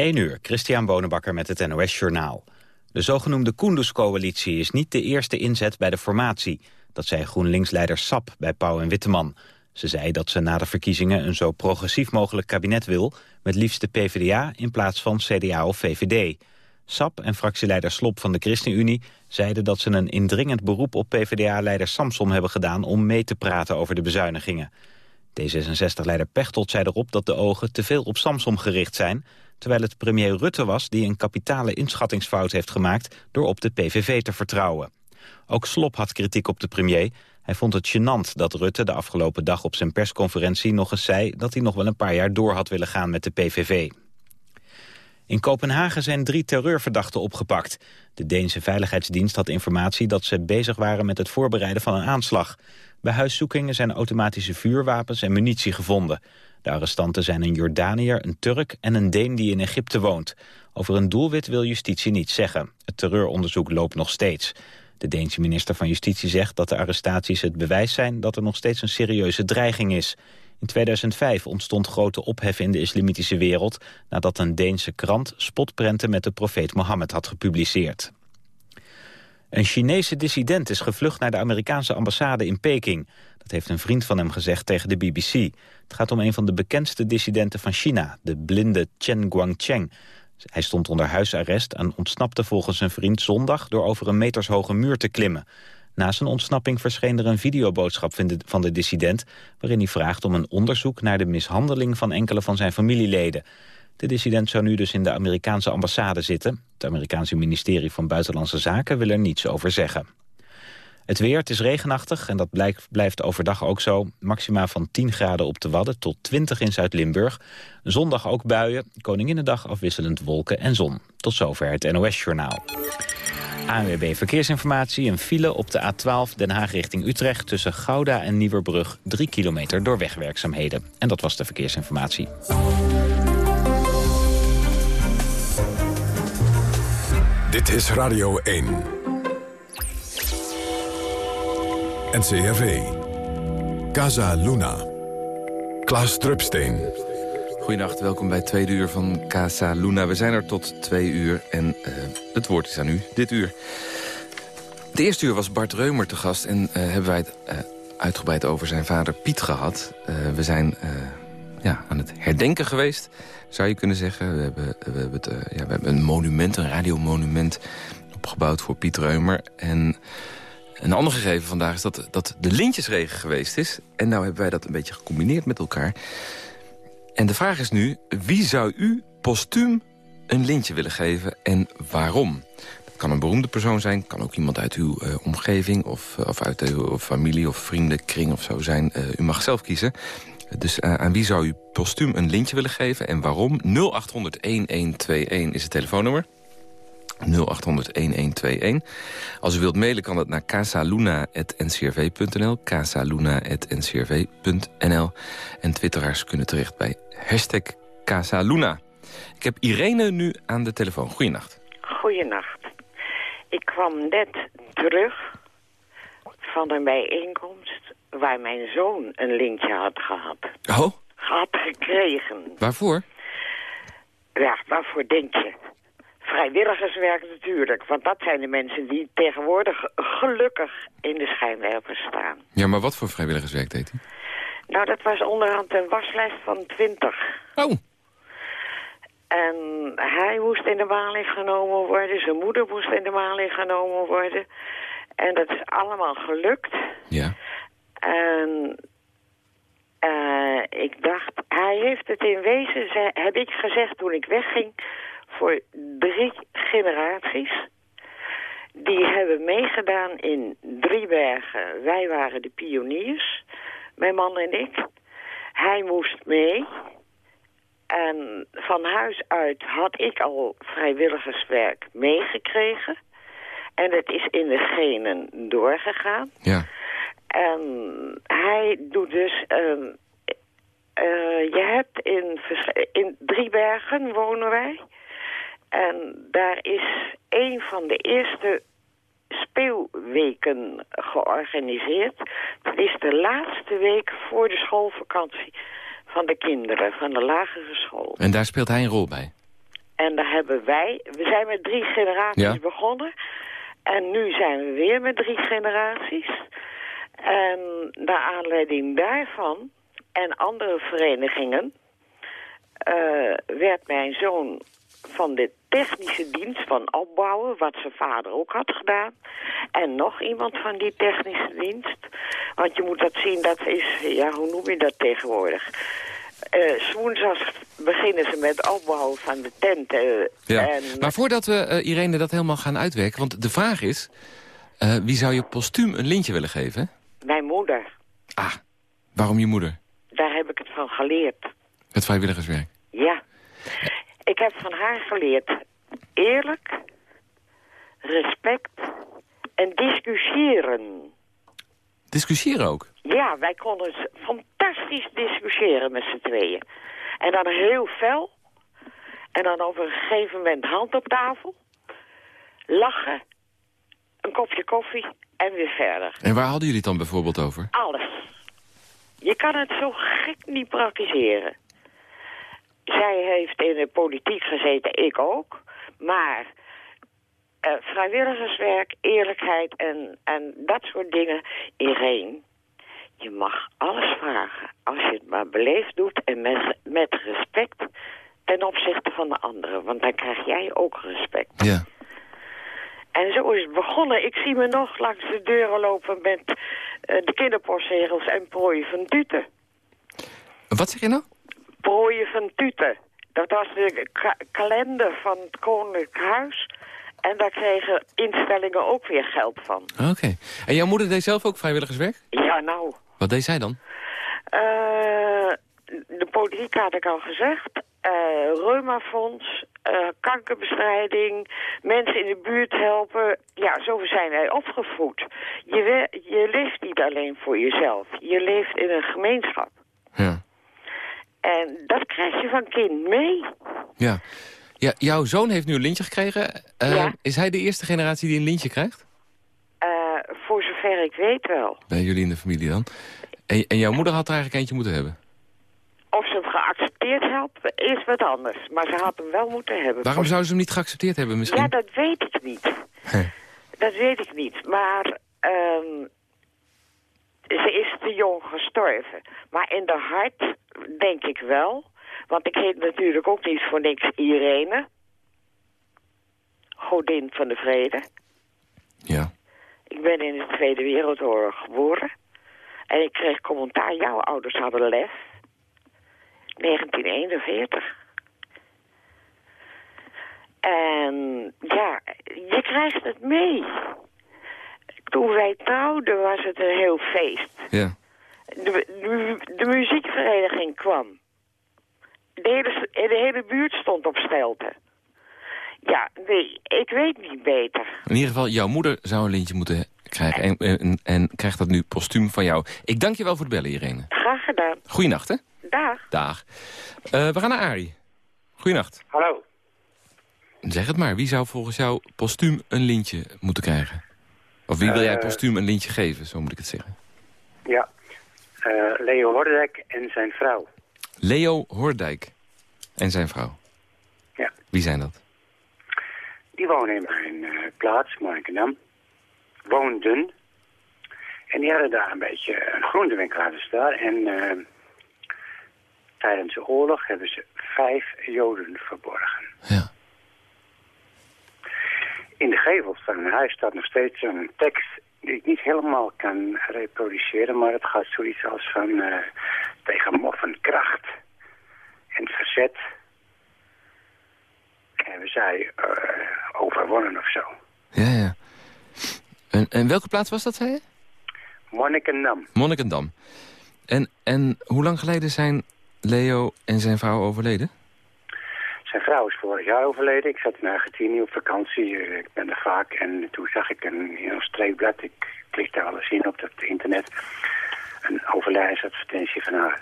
1 uur, Christian Bonenbakker met het NOS Journaal. De zogenoemde Kunduz-coalitie is niet de eerste inzet bij de formatie. Dat zei GroenLinks-leider Sap bij Pauw en Witteman. Ze zei dat ze na de verkiezingen een zo progressief mogelijk kabinet wil... met liefst de PvdA in plaats van CDA of VVD. Sap en fractieleider Slop van de ChristenUnie zeiden dat ze een indringend beroep op PvdA-leider Samson hebben gedaan om mee te praten over de bezuinigingen. D66-leider Pechtold zei erop dat de ogen te veel op Samsom gericht zijn... terwijl het premier Rutte was die een kapitale inschattingsfout heeft gemaakt... door op de PVV te vertrouwen. Ook Slop had kritiek op de premier. Hij vond het gênant dat Rutte de afgelopen dag op zijn persconferentie nog eens zei... dat hij nog wel een paar jaar door had willen gaan met de PVV. In Kopenhagen zijn drie terreurverdachten opgepakt. De Deense Veiligheidsdienst had informatie dat ze bezig waren met het voorbereiden van een aanslag. Bij huiszoekingen zijn automatische vuurwapens en munitie gevonden. De arrestanten zijn een Jordaniër, een Turk en een Deen die in Egypte woont. Over een doelwit wil justitie niets zeggen. Het terreuronderzoek loopt nog steeds. De Deense minister van Justitie zegt dat de arrestaties het bewijs zijn... dat er nog steeds een serieuze dreiging is. In 2005 ontstond grote ophef in de islamitische wereld... nadat een Deense krant spotprenten met de profeet Mohammed had gepubliceerd. Een Chinese dissident is gevlucht naar de Amerikaanse ambassade in Peking. Heeft een vriend van hem gezegd tegen de BBC. Het gaat om een van de bekendste dissidenten van China, de blinde Chen Guangcheng. Hij stond onder huisarrest en ontsnapte volgens zijn vriend zondag... door over een metershoge muur te klimmen. Na zijn ontsnapping verscheen er een videoboodschap van de, van de dissident... waarin hij vraagt om een onderzoek naar de mishandeling van enkele van zijn familieleden. De dissident zou nu dus in de Amerikaanse ambassade zitten. Het Amerikaanse ministerie van Buitenlandse Zaken wil er niets over zeggen. Het weer, het is regenachtig en dat blijft overdag ook zo. Maxima van 10 graden op de Wadden tot 20 in Zuid-Limburg. Zondag ook buien, Koninginnedag afwisselend wolken en zon. Tot zover het NOS-journaal. ANWB Verkeersinformatie, een file op de A12 Den Haag richting Utrecht... tussen Gouda en Nieuwerbrug, 3 kilometer door wegwerkzaamheden. En dat was de verkeersinformatie. Dit is Radio 1. NCRV. Casa Luna. Klaas Drupsteen. Goedenacht, welkom bij Tweede Uur van Casa Luna. We zijn er tot twee uur en uh, het woord is aan u, dit uur. De eerste uur was Bart Reumer te gast en uh, hebben wij het uh, uitgebreid over zijn vader Piet gehad. we zijn ja, aan het herdenken geweest, zou je kunnen zeggen. We hebben, we hebben, het, ja, we hebben een monument, een radiomonument opgebouwd voor Piet Reumer. En een ander gegeven vandaag is dat, dat de lintjesregen geweest is. En nou hebben wij dat een beetje gecombineerd met elkaar. En de vraag is nu, wie zou u postuum een lintje willen geven en waarom? Dat kan een beroemde persoon zijn, kan ook iemand uit uw uh, omgeving... Of, uh, of uit uw familie of vriendenkring of zo zijn. Uh, u mag zelf kiezen. Dus aan wie zou u postuum een lintje willen geven en waarom? 0800-1121 is het telefoonnummer. 0800-1121. Als u wilt mailen kan dat naar casaluna.ncrv.nl. casaluna.ncrv.nl. En twitteraars kunnen terecht bij hashtag Casaluna. Ik heb Irene nu aan de telefoon. Goeienacht. Goeienacht. Ik kwam net terug van een bijeenkomst waar mijn zoon een lintje had gehad. Oh? Had gekregen. Waarvoor? Ja, waarvoor denk je? Vrijwilligerswerk natuurlijk, want dat zijn de mensen die tegenwoordig gelukkig in de schijnwerpers staan. Ja, maar wat voor vrijwilligerswerk deed hij? Nou, dat was onderhand een waslijst van 20. Oh. En hij moest in de maling genomen worden, zijn moeder moest in de maling genomen worden. En dat is allemaal gelukt. Ja. En uh, ik dacht, hij heeft het in wezen, heb ik gezegd toen ik wegging voor drie generaties. Die hebben meegedaan in Driebergen. Wij waren de pioniers, mijn man en ik. Hij moest mee. En van huis uit had ik al vrijwilligerswerk meegekregen. En het is in de genen doorgegaan. Ja. En hij doet dus... Uh, uh, je hebt in, in Driebergen wonen wij. En daar is een van de eerste speelweken georganiseerd. Dat is de laatste week voor de schoolvakantie van de kinderen, van de lagere school. En daar speelt hij een rol bij? hebben wij... We zijn met drie generaties Ja. begonnen. En nu zijn we weer met drie generaties. En naar aanleiding daarvan en andere verenigingen... eh, werd mijn zoon van de technische dienst van opbouwen... wat zijn vader ook had gedaan. En nog iemand van die technische dienst. Want je moet dat zien, dat is... Ja, hoe noem je dat tegenwoordig? Woensdags beginnen ze met opbouwen van de tent. eh, Ja. en, Maar voordat we, eh, Irene, dat helemaal gaan uitwerken... want de vraag is, wie zou je postuum een lintje willen geven? Mijn moeder, Ah, waarom je moeder? daar heb ik het van geleerd. Het vrijwilligerswerk. Ja. Ik heb van haar geleerd eerlijk, respect en discussiëren. Discussiëren ook. Ja, wij konden s- fantastisch discussiëren met z'n tweeën. En dan heel fel. En dan op een gegeven moment hand op tafel. Lachen. Een kopje koffie en weer verder. En waar hadden jullie het dan bijvoorbeeld over? Alles. Je kan het zo gek niet praktiseren. Zij heeft in de politiek gezeten, ik ook. Maar eh, vrijwilligerswerk, eerlijkheid en, en dat soort dingen. Irene, je mag alles vragen. Als je het maar beleefd doet en met, met respect ten opzichte van de anderen. Want dan krijg jij ook respect. Ja. En zo is het begonnen. Ik zie me nog langs de deuren lopen met eh, de kinderpostzegels en prooien van tuten. Wat zeg je nou? Prooien van tuten. Dat was de ka- kalender van het Koninklijk Huis. En daar kregen instellingen ook weer geld van. Oké. En jouw moeder deed zelf ook vrijwilligerswerk? Ja, nou. Wat deed zij dan? eh, de politiek had ik al gezegd. eh Reumafonds, eh, kankerbestrijding, mensen in de buurt helpen. Ja, zo zijn wij opgevoed. Je, je leeft niet alleen voor jezelf. Je leeft in een gemeenschap. Ja. En dat krijg je van kind mee. Ja. ja jouw zoon heeft nu een lintje gekregen. Eh, Ja. Is hij de eerste generatie die een lintje krijgt? Eh, voor zover ik weet wel. Bij jullie in de familie dan. En, en jouw moeder had er eigenlijk eentje moeten hebben. Of ze hem geaccepteerd had, is wat anders. Maar ze had hem wel moeten hebben. Waarom zou ze hem niet geaccepteerd hebben misschien? Ja, dat weet ik niet. Dat weet ik niet. Maar ehm, ze is te jong gestorven. Maar in de hart denk ik wel. Want ik heet natuurlijk ook niet voor niks Irene. Godin van de vrede. Ja. Ik ben in de Tweede Wereldoorlog geboren. En ik kreeg commentaar, jouw ouders hadden lef. 1941. En ja, je krijgt het mee. Toen wij trouwden was het een heel feest. Ja. De, de, de muziekvereniging kwam. De hele, de hele buurt stond op stelte. Ja, nee, ik weet niet beter. In ieder geval, jouw moeder zou een lintje moeten krijgen. En, en, en krijgt dat nu postuum van jou. Ik dank je wel voor het bellen, Irene. Graag gedaan. Goeienacht, hè? Dag. Dag. Eh, we gaan naar Arie. Goeienacht. Hallo. Zeg het maar, wie zou volgens jou postuum een lintje moeten krijgen? Of wie wil jij Eh. postuum een lintje geven, zo moet ik het zeggen. Ja. Eh, Leo Hordek en zijn vrouw. Leo Hoordijk en zijn vrouw. Ja. Wie zijn dat? Die wonen in mijn eh, plaats, Monnikendam. Woonden. En die hadden daar een beetje een groentewinkel hadden ze daar. En eh, tijdens de oorlog hebben ze vijf Joden verborgen. Ja. In de gevel van hun huis staat nog steeds een tekst die ik niet helemaal kan reproduceren, maar het gaat zoiets als van eh, tegen moffenkracht en verzet hebben zij eh, overwonnen of zo. Ja, ja. En, en welke plaats was dat, zei je? Monnikendam. Monnikendam. En, en hoe lang geleden zijn Leo en zijn vrouw overleden? Zijn vrouw is vorig jaar overleden. Ik zat in Argentinië op vakantie. Eh, Ik ben er vaak. En toen zag ik een, in een streekblad, ik klik daar wel eens in op het internet, een overlijdensadvertentie van haar.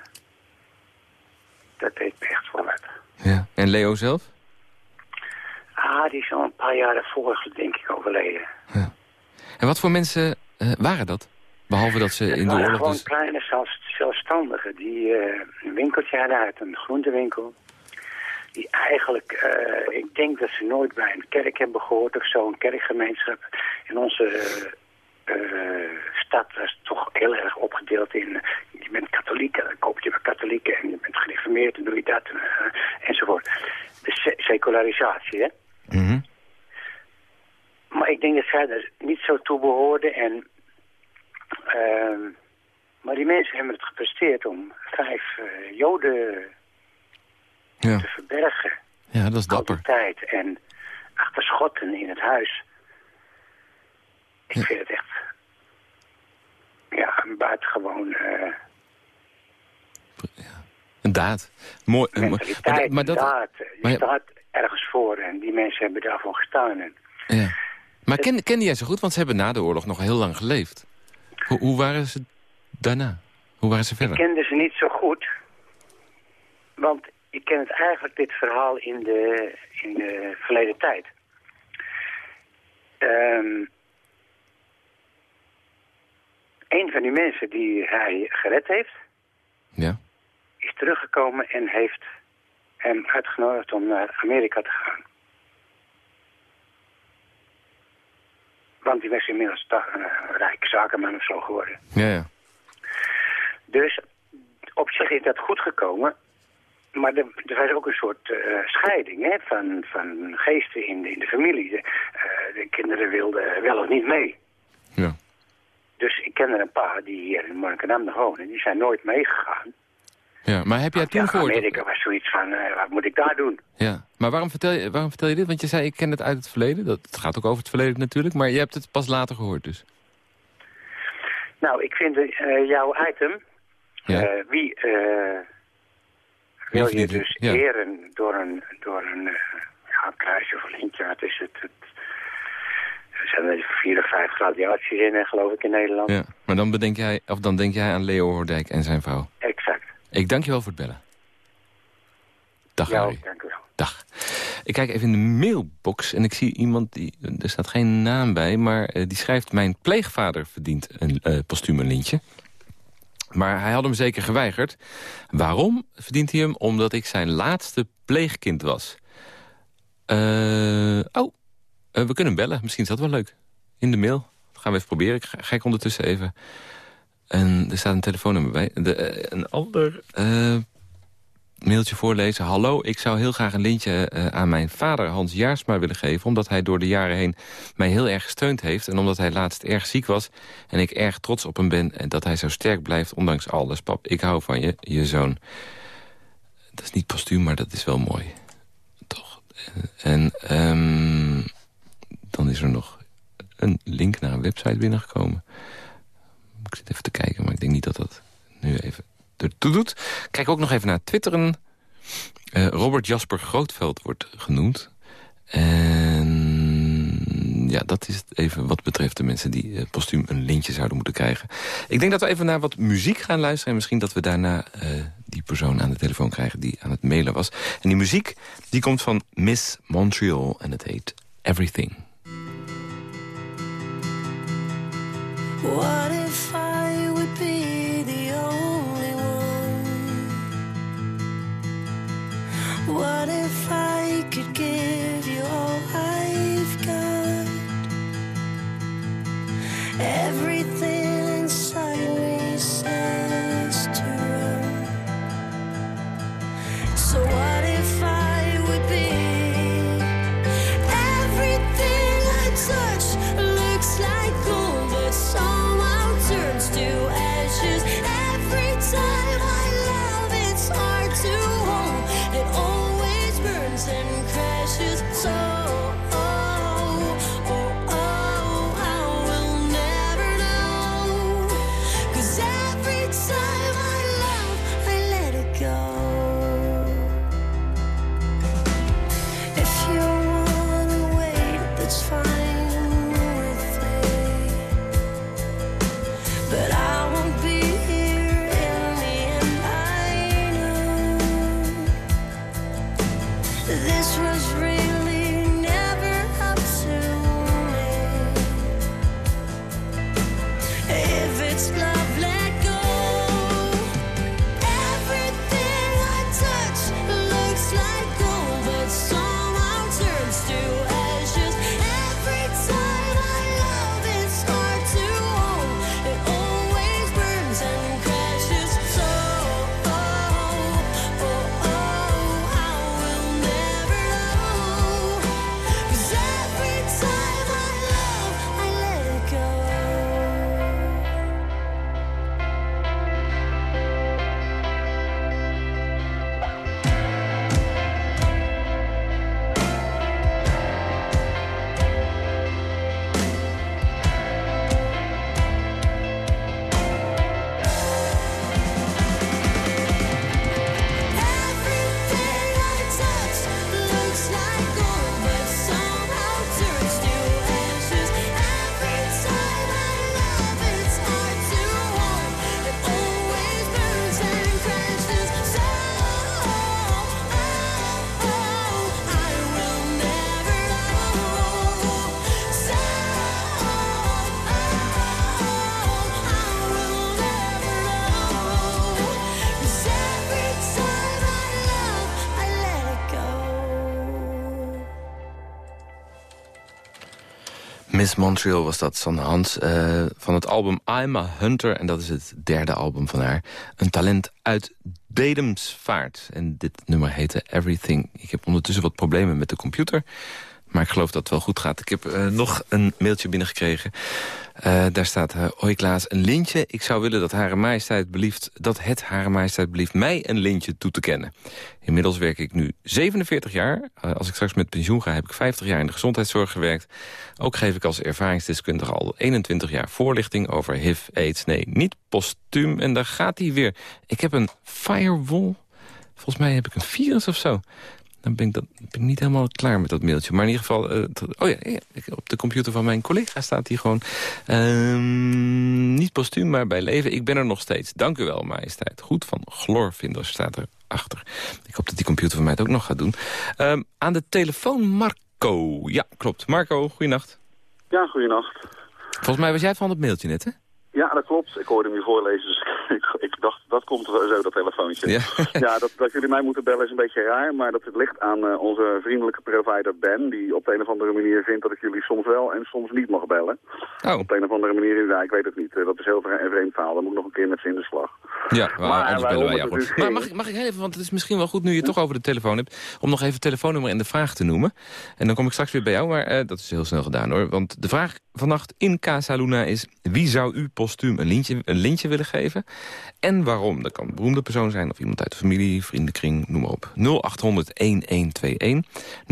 Dat deed me echt wat. Ja. En Leo zelf? Ah, die is al een paar jaar daarvoor, denk ik, overleden. En wat voor mensen eh, waren dat? Behalve dat ze in de oorlog gewoon dus... kleine zelfs, zelfstandigen die eh, een winkeltje hadden uit een groentewinkel. Die eigenlijk, eh, ik denk dat ze nooit bij een kerk hebben gehoord of zo, een kerkgemeenschap. In onze uh, stad was toch heel erg opgedeeld in, je bent katholiek, dan koop je bij katholieken en je bent gereformeerd, dan doe je dat enzovoort. De secularisatie, hè. Mhm. Maar ik denk dat zij er niet zo toe behoorden en... ehm maar die mensen hebben het gepresteerd om vijf joden Ja. te verbergen. ja, dat is dapper. tijd. En achter schotten in het huis. Ik Ja. vind het echt... Ja, een buitengewoon uh, Een daad. Mooi. mentaliteit. maar, dat, inderdaad. Je maar ja- staat ergens voor en die mensen hebben daarvoor gestaan. En ja. maar ken, kende jij ze goed? Want ze hebben na de oorlog nog heel lang geleefd. Hoe, hoe waren ze daarna? Hoe waren ze Ik verder? kende ze niet zo goed. Want ik ken het eigenlijk, dit verhaal, in de, in de verleden tijd. Ehm een van die mensen die hij gered heeft, Ja. is teruggekomen en heeft hem uitgenodigd om naar Amerika te gaan. Want die was inmiddels toch een rijke zakenman of zo geworden. Ja, ja. Dus op zich is dat goed gekomen. Maar er, er was ook een soort eh, scheiding hè, van, van geesten in de, in de familie. De, eh, de kinderen wilden wel of niet mee. ja. Dus ik ken er een paar die hier in Monnikendam wonen. Die zijn nooit meegegaan. Ja, maar heb jij toen ja, gehoord... Amerika was zoiets van, eh, wat moet ik daar doen? Ja, maar waarom vertel, je, waarom vertel je dit? Want je zei, ik ken het uit het verleden. Dat, het gaat ook over het verleden natuurlijk. Maar je hebt het pas later gehoord dus. Nou, ik vind eh, jouw item... Ja. wie wil je dus ja. eren door een, door een eh, ja, kruisje of lintje? Wat is het? het er zijn er vier of vijf gladiaties in, hè, geloof ik, in Nederland. ja. Maar dan, bedenk jij, of dan denk jij aan Leo Hoordijk en zijn vrouw. Exact. Ik dank je wel voor het bellen. Dag, Ja, Harry. dank u wel. Dag. Ik kijk even in de mailbox en ik zie iemand, die, er staat geen naam bij... maar eh, die schrijft, mijn pleegvader verdient een uh, postuum een lintje. Maar hij had hem zeker geweigerd. Waarom verdient hij hem? Omdat ik zijn laatste pleegkind was. Uh, oh, uh, we kunnen bellen. Misschien is dat wel leuk. In de mail. Dat gaan we even proberen. Ik ga, ik ondertussen even... En er staat een telefoonnummer bij. De, uh, een ander mailtje voorlezen. Hallo, ik zou heel graag een lintje uh, aan mijn vader Hans Jaarsma willen geven... omdat hij door de jaren heen mij heel erg gesteund heeft... en omdat hij laatst erg ziek was en ik erg trots op hem ben... en dat hij zo sterk blijft, ondanks alles. Pap, ik hou van je, je zoon. Dat is niet postuum, maar dat is wel mooi. Toch. En um, dan is er nog een link naar een website binnengekomen. Ik zit even te kijken, maar ik denk niet dat dat nu even Kijk ook nog even naar twitteren. Uh, Robert Jasper Grootveld wordt genoemd. En ja, dat is het even wat betreft de mensen die uh, postuum een lintje zouden moeten krijgen. Ik denk dat we even naar wat muziek gaan luisteren. En misschien dat we daarna uh, die persoon aan de telefoon krijgen die aan het mailen was. En die muziek die komt van Miss Montreal en het heet Everything. What Miss Montreal was dat, Sanne Hans, eh, van het album I'm a Hunter. En dat is het derde album van haar. Een talent uit Dedemsvaart. En dit nummer heette Everything. Ik heb ondertussen wat problemen met de computer. Maar ik geloof dat het wel goed gaat. Ik heb eh, nog een mailtje binnengekregen. Eh, daar staat, uh, hoi Klaas, een lintje. Ik zou willen dat Hare Majesteit belieft, dat het Hare Majesteit belieft mij een lintje toe te kennen. Inmiddels werk ik nu 47 jaar. Eh, als ik straks met pensioen ga, heb ik 50 jaar in de gezondheidszorg gewerkt. Ook geef ik als ervaringsdeskundige al 21 jaar voorlichting over HIV, AIDS. Nee, niet postuum. En daar gaat hij weer. Ik heb een firewall. Volgens mij heb ik een virus of zo. Dan ben ik, dat, ben ik niet helemaal klaar met dat mailtje. Maar in ieder geval, eh, oh ja, op de computer van mijn collega staat hier gewoon... ehm, niet postuum, maar bij leven. Ik ben er nog steeds. Dank u wel, majesteit. Goed van Glorvinders staat er achter. Ik hoop dat die computer van mij het ook nog gaat doen. Ehm, aan de telefoon Marco. Ja, klopt. Marco, goeienacht. Ja, goeienacht. Volgens mij was jij van het mailtje net, hè? Ja, dat klopt. Ik hoorde hem je voorlezen, dus ik, ik dacht, dat komt zo, dat telefoontje. Ja. Ja, dat, dat jullie mij moeten bellen is een beetje raar, maar dat het ligt aan eh, onze vriendelijke provider Ben, die op de een of andere manier vindt dat ik jullie soms wel en soms niet mag bellen. Oh, Op de een of andere manier, ja, ik weet het niet. Eh, dat is heel een vreemd verhaal. Dan moet ik nog een keer met z'n in de slag. ja, Maar maar anders bellen wij gewoon. dus Maar ging- mag, ik- mag ik even, want het is misschien wel goed nu je het toch over de telefoon hebt... om nog even het telefoonnummer en de vraag te noemen. En dan kom ik straks weer bij jou, maar eh, dat is heel snel gedaan hoor. Want de vraag vannacht in Casa Luna is... wie zou u postuum een lintje, een lintje willen geven? En waarom? Dat kan een beroemde persoon zijn of iemand uit de familie, vriendenkring, noem maar op. 0800-1121, 0800-1121...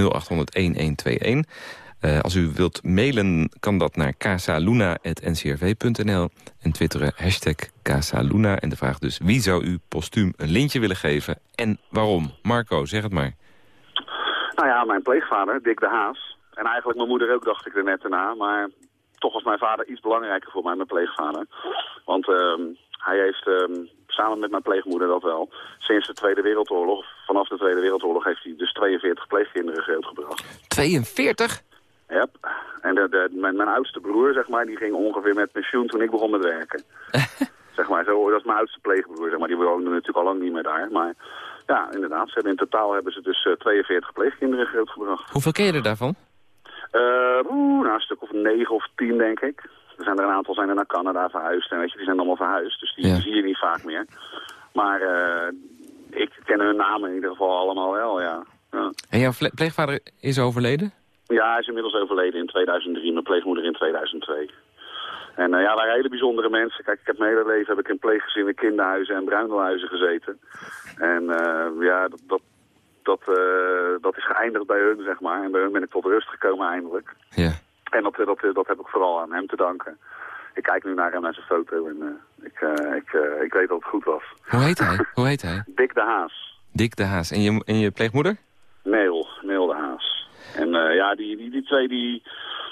Eh, als u wilt mailen, kan dat naar casaluna.ncrv.nl en twitteren hashtag Casaluna. En de vraag dus, wie zou u postuum een lintje willen geven en waarom? Marco, zeg het maar. Nou ja, mijn pleegvader, Dick de Haas. En eigenlijk mijn moeder ook, dacht ik er net daarna. Maar toch was mijn vader iets belangrijker voor mij, mijn pleegvader. Want ehm, hij heeft ehm, samen met mijn pleegmoeder dat wel... sinds de Tweede Wereldoorlog, vanaf de Tweede Wereldoorlog... heeft hij dus 42 pleegkinderen grootgebracht. 42? Yep. En de, de, mijn, mijn oudste broer, zeg maar, die ging ongeveer met pensioen toen ik begon met werken. zeg maar, zo, dat is mijn oudste pleegbroer, zeg maar. Die woonde natuurlijk al lang niet meer daar. Maar ja, inderdaad, ze hebben in totaal hebben ze dus eh, 42 pleegkinderen grootgebracht. Hoeveel ken je er daarvan? Eh, oeh, nou, een stuk of negen of tien, denk ik. Er zijn er een aantal zijn er naar Canada verhuisd. En weet je, die zijn allemaal verhuisd. Dus die Ja. zie je niet vaak meer. Maar eh, ik ken hun namen in ieder geval allemaal wel, ja. ja. En jouw pleegvader is overleden? Ja, hij is inmiddels overleden in 2003. Mijn pleegmoeder in 2002. En eh, ja, waren hele bijzondere mensen. Kijk, ik heb mijn hele leven heb ik in pleeggezinnen, kinderhuizen en bruindelhuizen gezeten. En ja, dat, dat, dat, eh, dat is geëindigd bij hun, zeg maar. En bij hun ben ik tot rust gekomen eindelijk. Ja. En dat, dat, dat heb ik vooral aan hem te danken. Ik kijk nu naar hem en zijn foto en eh, ik, eh, ik, eh, ik weet dat het goed was. Hoe heet hij? Hoe heet hij? Dick de Haas. Dick de Haas. En je, en je pleegmoeder? Neel, Neel de Haas. En eh, ja, die, die, die twee, die...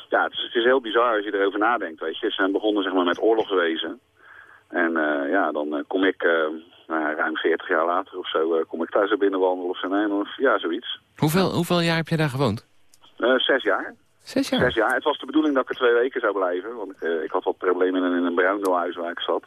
Ja, het is, het is heel bizar als je erover nadenkt, weet je. Ze zijn begonnen zeg maar met oorlogswezen. En eh, ja, dan eh, kom ik, eh, nou ruim 40 jaar later of zo, eh, kom ik thuis zo binnenwandelen of zo. Nee, of, ja, zoiets. Hoeveel, hoeveel jaar heb je daar gewoond? Eh, zes jaar. Zes jaar? Zes jaar. Het was de bedoeling dat ik er twee weken zou blijven. Want ik, eh, ik had wat problemen in, een- in een bruindeelhuis waar ik zat.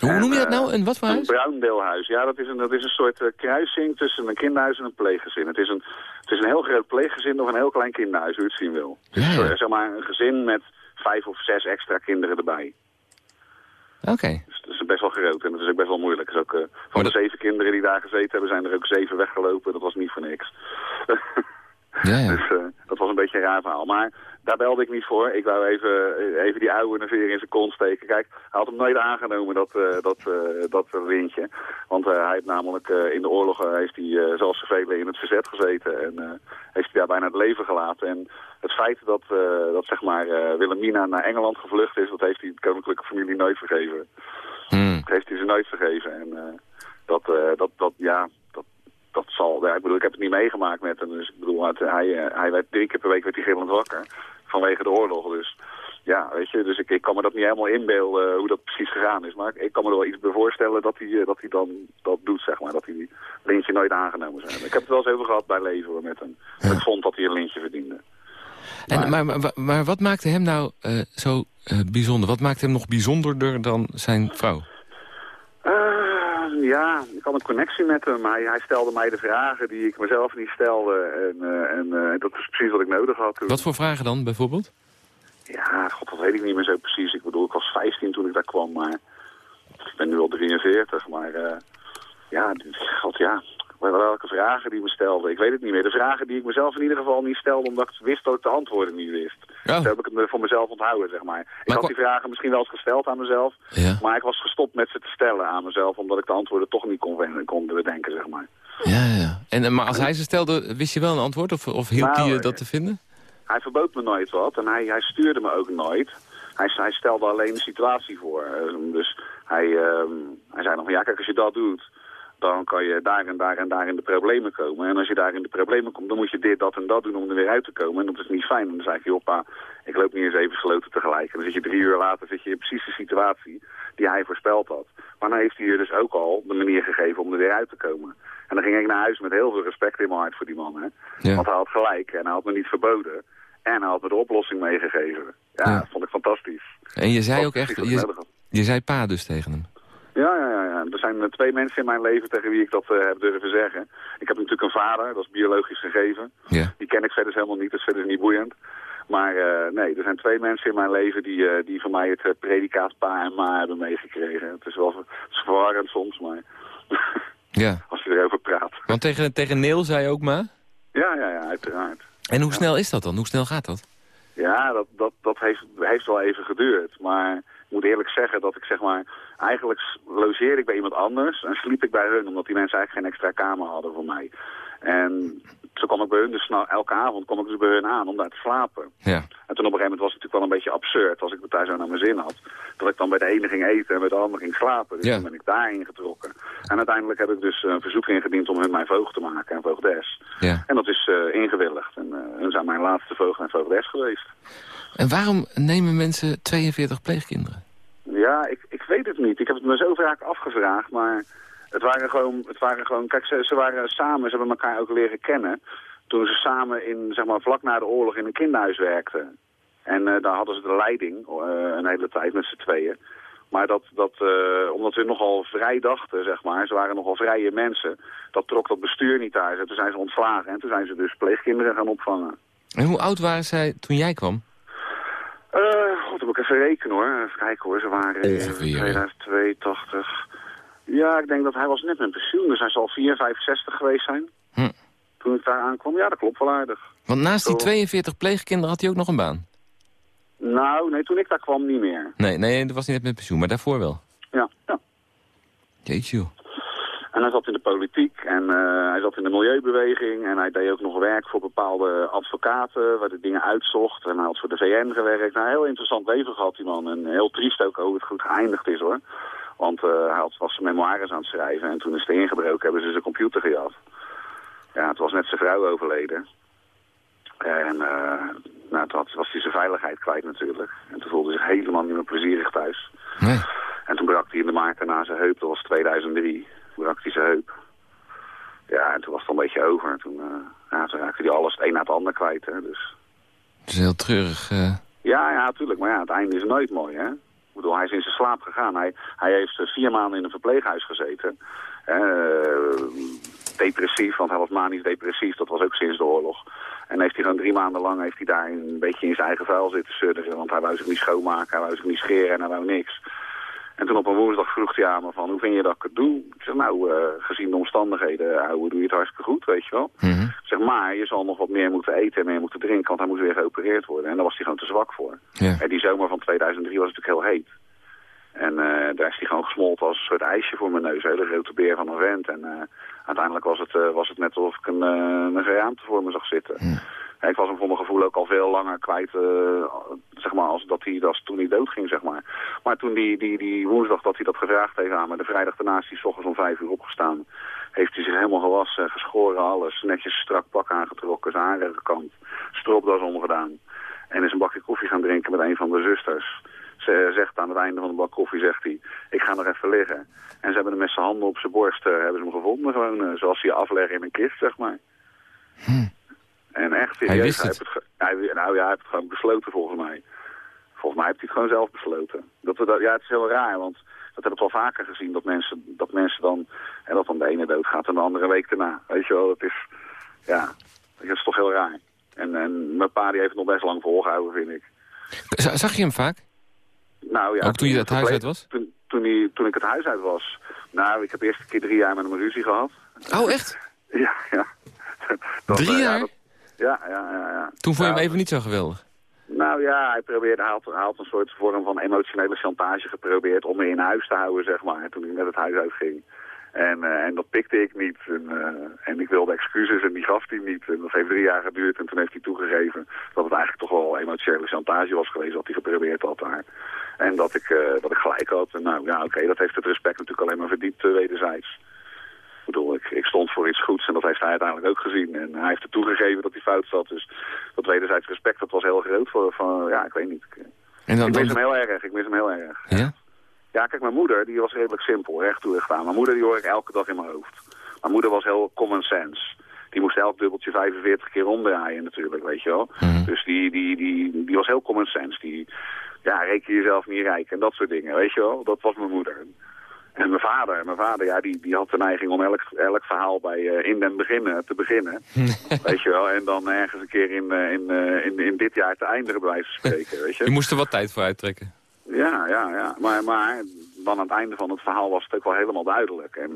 Hoe En, noem je dat nou? Een wat voor Een huis? bruindeelhuis. Ja, dat is een, dat is een soort kruising tussen een kinderhuis en een pleeggezin. Het is een, het is een heel groot pleeggezin of een heel klein kinderhuis, hoe je het zien wil. Ja, eh, zeg maar een gezin met vijf of zes extra kinderen erbij. Oké. Dus dat is best wel groot en dat is ook best wel moeilijk. Dus ook, eh, van de zeven kinderen die daar gezeten hebben, zijn er ook zeven weggelopen. Dat was niet voor niks. Ja, ja. Dus eh, dat was een beetje een raar verhaal. Maar daar belde ik niet voor. Ik wou even, eh, even die oude veer in zijn kont steken. Kijk, hij had hem nooit aangenomen, dat, eh, dat, dat windje. Want hij heeft namelijk in de oorlog, heeft hij, zoals zoveel in het verzet gezeten. En heeft hij daar bijna het leven gelaten. En het feit dat, eh, dat zeg maar, eh, Wilhelmina naar Engeland gevlucht is, dat heeft hij de koninklijke familie nooit vergeven. Hmm. Dat heeft hij ze nooit vergeven. En eh, dat, dat, dat, ja, dat, dat zal... Ja, ik bedoel, ik heb het niet meegemaakt met hem. Dus ik bedoel, het- hij, hij werd drie keer per week werd hij gillend wakker. Vanwege de oorlog. Dus ja, weet je. Dus ik, ik kan me dat niet helemaal inbeelden hoe dat precies gegaan is. Maar ik, ik kan me er wel iets bij voorstellen dat hij, dat hij dan dat doet, zeg maar. Dat hij die lintje nooit aangenomen zijn. Ik heb het wel eens over gehad bij leven hoor, met hem. Ik vond dat hij een lintje verdiende. En, maar, maar, maar wat maakte hem nou eh, zo eh, bijzonder? Wat maakte hem nog bijzonderder dan zijn vrouw? Eh, ja, ik had een connectie met hem. Hij, hij stelde mij de vragen die ik mezelf niet stelde. En, en dat is precies wat ik nodig had toen. Wat voor vragen dan, bijvoorbeeld? Ja, god, dat weet ik niet meer zo precies. Ik bedoel, ik was 15 toen ik daar kwam, maar ik ben nu al 43. Maar ja, god ja, welke vragen die me stelden. Ik weet het niet meer. De vragen die ik mezelf in ieder geval niet stelde, omdat ik wist dat ik de antwoorden niet wist. Toen heb ik het me voor mezelf onthouden, zeg maar. Ik Maar had die vragen misschien wel eens gesteld aan mezelf, Ja. maar ik was gestopt met ze te stellen aan mezelf, omdat ik de antwoorden toch niet kon, kon bedenken, zeg maar. Ja, ja. En, eh, maar als hij ze stelde, wist je wel een antwoord? Of, of hielp Nou, hij je eh, dat te vinden? Hij verbood me nooit wat en hij, hij stuurde me ook nooit. Hij, hij stelde alleen de situatie voor. Eh, Dus hij, ehm, hij zei dan van ja, kijk, als je dat doet, dan kan je daar en daar en daar in de problemen komen. En als je daar in de problemen komt, dan moet je dit, dat en dat doen om er weer uit te komen. En dat is niet fijn. En dan zei ik, joh pa, ik loop niet eens even gesloten tegelijk. En dan zit je drie uur later zit je in precies de situatie die hij voorspeld had. Maar dan heeft hij je dus ook al de manier gegeven om er weer uit te komen. En dan ging ik naar huis met heel veel respect in mijn hart voor die man. Hè? Ja. Want hij had gelijk en hij had me niet verboden. En hij had me de oplossing meegegeven. Ja, Ja. dat vond ik fantastisch. En je zei ook echt, je, je zei pa dus tegen hem. Ja, ja, ja, ja. Er zijn eh, twee mensen in mijn leven tegen wie ik dat eh, heb durven zeggen. Ik heb natuurlijk een vader, dat is biologisch gegeven. Ja. Die ken ik verder helemaal niet, dat is verder niet boeiend. Maar eh, nee, er zijn twee mensen in mijn leven die, die van mij het predicaat pa en ma hebben meegekregen. Het is wel ver- het is verwarrend soms, maar Ja. als je erover praat. Want tegen, tegen Neil zei je ook maar. Ja, ja, ja, uiteraard. En hoe snel is dat dan? Hoe snel gaat dat? Ja, dat, dat, dat heeft, heeft wel even geduurd. Maar ik moet eerlijk zeggen dat ik zeg maar... Eigenlijk logeerde ik bij iemand anders en sliep ik bij hun... omdat die mensen eigenlijk geen extra kamer hadden voor mij. En zo kwam ik bij hun dus nou, elke avond kwam ik dus bij hun aan om daar te slapen. Ja. En toen op een gegeven moment was het natuurlijk wel een beetje absurd... als ik het daar zo naar mijn zin had... dat ik dan bij de ene ging eten en bij de ander ging slapen. Dus Ja. toen ben ik daarin getrokken. En uiteindelijk heb ik dus een verzoek ingediend om hun mijn voogd te maken en voogdes. ja. En dat is eh, ingewilligd. En eh, hun zijn mijn laatste voogd en voogdes geweest. En waarom nemen mensen 42 pleegkinderen? Ja, ik, ik weet het niet. Ik heb het me zo vaak afgevraagd, maar het waren gewoon, het waren gewoon kijk, ze, ze waren samen, ze hebben elkaar ook leren kennen toen ze samen in, zeg maar, vlak na de oorlog in een kinderhuis werkten. En eh, daar hadden ze de leiding eh, een hele tijd met z'n tweeën. Maar dat, dat, eh, omdat ze nogal vrij dachten, zeg maar, ze waren nogal vrije mensen, dat trok dat bestuur niet thuis. En toen zijn ze ontslagen en toen zijn ze dus pleegkinderen gaan opvangen. En hoe oud waren zij toen jij kwam? Eh, god, dan moet ik even rekenen hoor. Even kijken hoor, ze waren in Ongeveer, ja. 2082. Ja, ik denk dat hij was net met pensioen, dus hij zal 4, 65 geweest zijn. Hm. Toen ik daar aankwam, ja, dat klopt wel aardig. Want naast die Zo. 42 pleegkinderen had hij ook nog een baan. Nou, nee, toen ik daar kwam niet meer. Nee, nee, dat was niet net met pensioen, maar daarvoor wel. Ja, ja. Jeetje joh. En hij zat in de politiek en eh, hij zat in de milieubeweging en hij deed ook nog werk voor bepaalde advocaten waar hij dingen uitzocht. En hij had voor de VN gewerkt. Nou, een heel interessant leven gehad die man en heel triest ook hoe het goed geëindigd is hoor. Want eh, hij had, was zijn memoires aan het schrijven en toen is hij ingebroken, hebben ze zijn computer gejat. Ja, het was net zijn vrouw overleden. En eh, nou, toen was hij zijn veiligheid kwijt natuurlijk. En toen voelde hij zich helemaal niet meer plezierig thuis. Nee. En toen brak hij in de maart daarna zijn heup, dat was 2003. Zijn heup. Ja, en toen was het al een beetje over. Toen, eh, ja, toen raakte hij alles het een na het ander kwijt. Hè, dus. Het is heel treurig. eh. Ja, ja, natuurlijk. Maar ja, het einde is nooit mooi, hè. Ik bedoel, hij is in zijn slaap gegaan. Hij, hij heeft eh, vier maanden in een verpleeghuis gezeten. Depressief, want hij was manisch depressief. Dat was ook sinds de oorlog. En heeft hij gewoon drie maanden lang heeft hij daar een beetje in zijn eigen vuil zitten sudderen. Want hij wou zich niet schoonmaken, hij wou zich niet scheren en hij wou niks. En toen op een woensdag vroeg hij aan me van, hoe vind je dat ik het doe? Ik zeg, nou, eh, gezien de omstandigheden, ouwe, doe je het hartstikke goed, weet je wel. Mhm. Ik zeg, maar je zal nog wat meer moeten eten en meer moeten drinken, want hij moest weer geopereerd worden. En daar was hij gewoon te zwak voor. En die zomer van 2003 was natuurlijk heel heet. En eh, daar is hij gewoon gesmolten als een soort ijsje voor mijn neus. Een hele grote beer van een vent. En eh, uiteindelijk was het, eh, was het net alsof ik een, eh, een geraamte voor me zag zitten. Ja, ik was hem voor mijn gevoel ook al veel langer kwijt, eh, zeg maar, als, dat hij, als toen hij doodging, zeg maar. Maar toen die, die, die woensdag dat hij dat gevraagd heeft aan me, de vrijdag daarna is hij 's ochtends om vijf uur opgestaan. Heeft hij zich helemaal gewassen, geschoren, alles, netjes strak pak aangetrokken, zijn haren gekamd, stropdas omgedaan. En is een bakje koffie gaan drinken met een van de zusters. Ze zegt aan het einde van de bak koffie, zegt hij, ik ga nog even liggen. En ze hebben hem met zijn handen op zijn borst, eh, hebben ze hem gevonden, gewoon, eh, zoals je afleggen in een kist, zeg maar. En echt serieus, Hij wist heeft het. hij, nou ja, hij heeft het gewoon besloten volgens mij. Volgens mij heeft hij het gewoon zelf besloten. Dat, we dat, ja, het is heel raar, want dat heb ik wel vaker gezien, dat mensen, dat mensen dan, en dat dan de ene doodgaat en de andere week daarna. Weet je wel, het is, ja, dat is toch heel raar. En, en mijn pa die heeft het nog best lang volgehouden, vind ik. Zag je hem vaak? Nou ja, Ook toen je het huis uit was? Toen, toen, hij- toen ik het huis uit was. Nou, ik heb eerst een keer drie jaar met hem een ruzie gehad. Oh, echt? Ja, ja. Dat, Drie eh, ja, jaar? dat- Ja, ja, ja. ja. Toen vond je hem Nou, even niet zo geweldig. Nou ja, hij probeerde, hij had, hij had een soort vorm van emotionele chantage geprobeerd om me in huis te houden, zeg maar, toen ik net het huis uitging. En, eh, en dat pikte ik niet. En, eh, en ik wilde excuses en die gaf hij niet. En dat heeft drie jaar geduurd en toen heeft hij toegegeven dat het eigenlijk toch wel emotionele chantage was geweest wat hij geprobeerd had daar. En dat ik, eh, dat ik gelijk had. En nou ja, oké, dat heeft het respect natuurlijk alleen maar verdiept wederzijds. Ik bedoel, ik, ik stond voor iets goeds en dat heeft hij uiteindelijk ook gezien. En hij heeft er toegegeven dat hij fout zat. Dus dat wederzijds respect, dat was heel groot voor, van, ja, ik weet niet. Ik, En dan, ik mis dan, hem heel erg, ik mis hem heel erg. ja? Ja, kijk, mijn moeder, die was redelijk simpel, recht toe recht aan. Mijn moeder, die hoor ik elke dag in mijn hoofd. Mijn moeder was heel common sense. Die moest elk dubbeltje 45 keer omdraaien natuurlijk, weet je wel. Mhm. Dus die, die, die, die was heel common sense. Die, ja, reken jezelf niet rijk en dat soort dingen, weet je wel. Dat was mijn moeder. En mijn vader, mijn vader ja, die, die had de neiging om elk, elk verhaal bij eh, in den beginnen te beginnen. weet je wel, en dan ergens een keer in, eh, in, eh, in, in dit jaar te eindigen, bij wijze van spreken, weet je. Je moest er wat tijd voor uittrekken. Ja, ja, ja. Maar, maar dan aan het einde van het verhaal was het ook wel helemaal duidelijk. En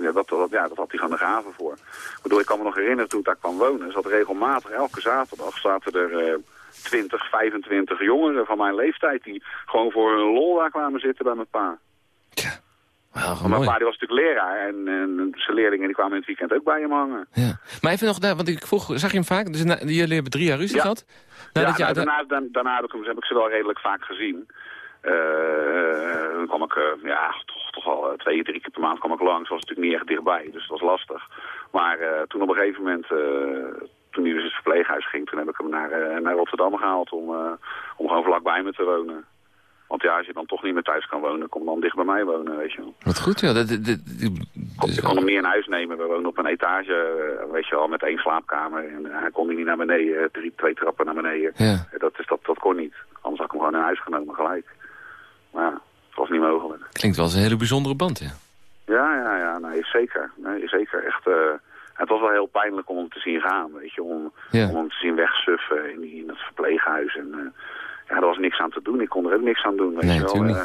ja, dat, dat, ja, dat had hij gewoon de gaven voor. Ik bedoel, ik kan me nog herinneren toen ik daar kwam wonen. Zat regelmatig, elke zaterdag zaten er eh 20, 25 jongeren van mijn leeftijd... die gewoon voor hun lol daar kwamen zitten bij mijn pa. Wauw, gewoon Want mijn die was natuurlijk leraar en, en zijn leerlingen die kwamen in het weekend ook bij hem hangen. Ja. Maar even nog daar, want ik vroeg, zag je hem vaak? Dus na- jullie hebben drie jaar ruzie Ja. gehad? ja, je nou, daarna, dan- daarna heb, ik, heb ik ze wel redelijk vaak gezien. Eh, dan kwam ik, eh, ja, toch, toch al eh, twee, drie keer per maand kwam ik langs. was natuurlijk niet echt dichtbij, dus dat was lastig. Maar eh, toen op een gegeven moment, eh, toen hij dus het verpleeghuis ging, toen heb ik hem naar, eh, naar Rotterdam gehaald om, eh, om gewoon vlakbij me te wonen. Want ja, als je dan toch niet meer thuis kan wonen, kom dan dicht bij mij wonen, weet je wel. Wat goed, ja. Dat, dat, dat- dat is Ik kon hem niet in huis nemen. We wonen op een etage, eh, weet je wel, met één slaapkamer. En eh, hij kon niet naar beneden, eh, drie, twee trappen naar beneden. Ja. Dat, is, dat, dat kon niet. Anders had ik hem gewoon in huis genomen gelijk. Maar ja, het was niet mogelijk. Klinkt wel als een hele bijzondere band, ja. Ja, ja, ja, nee, zeker. Nee, zeker. Echt, het was wel heel pijnlijk om hem te zien gaan, weet je. Om, Ja. om hem te zien wegsuffen in, in het verpleeghuis. En ja, er was niks aan te doen. Ik kon er ook niks aan doen, weet Nee, je wel. Eh,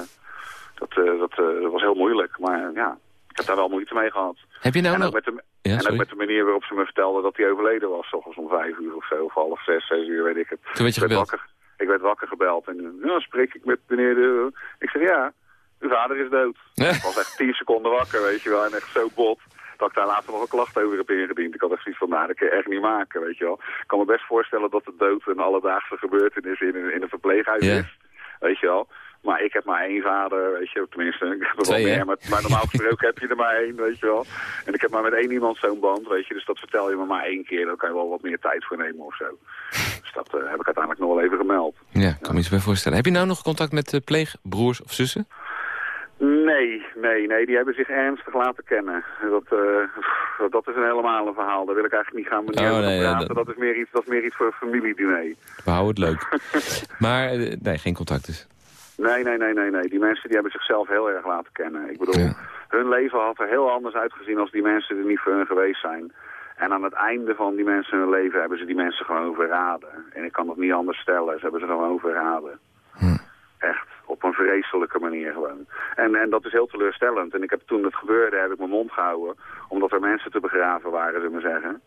dat eh, dat eh, dat was heel moeilijk. Maar ja, ik heb daar wel moeite mee gehad. Heb je nou en nog... ook met de, Ja, en ook met de manier waarop ze me vertelde dat hij overleden was. Zoals om vijf uur of zo, of half zes, zes uur, weet ik het. Toen werd je ik, werd wakker, ik werd wakker gebeld en eh, ja, spreek ik met meneer de... Ik zeg ja, uw vader is dood. Ik was echt tien seconden wakker, weet je wel. En echt zo bot dat ik daar later nog een klacht over heb ingediend. Ik had echt zoiets van, nou, dat kun je echt niet maken, weet je wel. Ik kan me best voorstellen dat de dood een alledaagse gebeurtenis in een, in een verpleeghuis Ja. is. Weet je wel. Maar ik heb maar één vader, weet je, tenminste, ik heb er Twee, wel meer, maar, maar normaal gesproken heb je er maar één, weet je wel. En ik heb maar met één iemand zo'n band, weet je, dus dat vertel je me maar één keer, dan kan je wel wat meer tijd voor nemen of zo. Dus dat eh, heb ik uiteindelijk nog wel even gemeld. Ja, ik kan me iets bij voorstellen. Heb je nou nog contact met uh, pleegbroers of zussen? Nee, nee, nee, die hebben zich ernstig laten kennen. Dat, eh, dat is een helemaal een verhaal, daar wil ik eigenlijk niet gaan meneer Oh, over nee, praten. dat- dat... is meer iets, dat is meer iets voor een familiediner. We houden het leuk. maar eh, nee, geen contact dus. Nee, nee, nee, nee, nee. Die mensen die hebben zichzelf heel erg laten kennen. Ik bedoel, Ja. hun leven had er heel anders uitgezien als die mensen er niet voor hun geweest zijn. En aan het einde van die mensen hun leven hebben ze die mensen gewoon verraden. En ik kan dat niet anders stellen. Ze hebben ze gewoon verraden. Hm. Echt. Op een vreselijke manier gewoon. En, en dat is heel teleurstellend. En ik heb toen het gebeurde, heb ik mijn mond gehouden. Omdat er mensen te begraven waren, zullen we zeggen.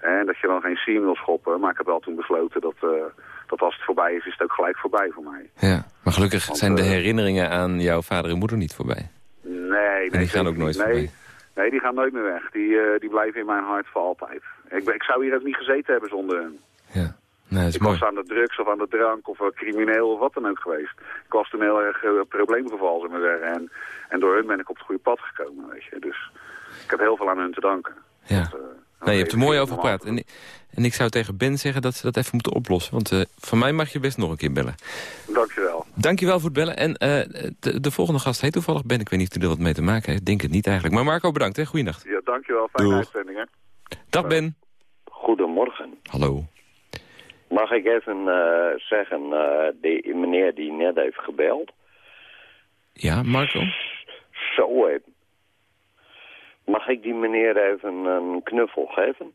En dat je dan geen scene wil schoppen. Maar ik heb wel toen besloten dat, eh, dat als het voorbij is, is het ook gelijk voorbij voor mij. Ja. Maar gelukkig Want, zijn de eh, herinneringen aan jouw vader en moeder niet voorbij. Nee, nee. die gaan ook nooit voorbij. nee, Nee, die gaan nooit meer weg. Die, eh, die blijven in mijn hart voor altijd. Ik, ben- ik zou hier ook niet gezeten hebben zonder hun. Ja. Nee, Ik mooi. was aan de drugs of aan de drank of eh, crimineel of wat dan ook geweest. Ik was toen heel erg uh, probleemgeval, zullen we zeggen. En, en door hun ben ik op het goede pad gekomen, weet je. Dus ik heb heel veel aan hun te danken. Ja. Dat, eh, Nee, je hebt er mooi over gepraat. En, en ik zou tegen Ben zeggen dat ze dat even moeten oplossen. Want eh, van mij mag je best nog een keer bellen. Dankjewel. Dankjewel voor het bellen. En eh, de, de volgende gast heet toevallig Ben. Ik weet niet of hij er wat mee te maken heeft. Denk het niet eigenlijk. Maar Marco, bedankt. Hè. Goeienacht. Ja, dankjewel. Fijne Doeg. uitzending, hè. Dag Ben. Goedemorgen. Hallo. Mag ik even eh, zeggen, eh die meneer die net heeft gebeld, Ja, Marco? zo even. Mag ik die meneer even een knuffel geven?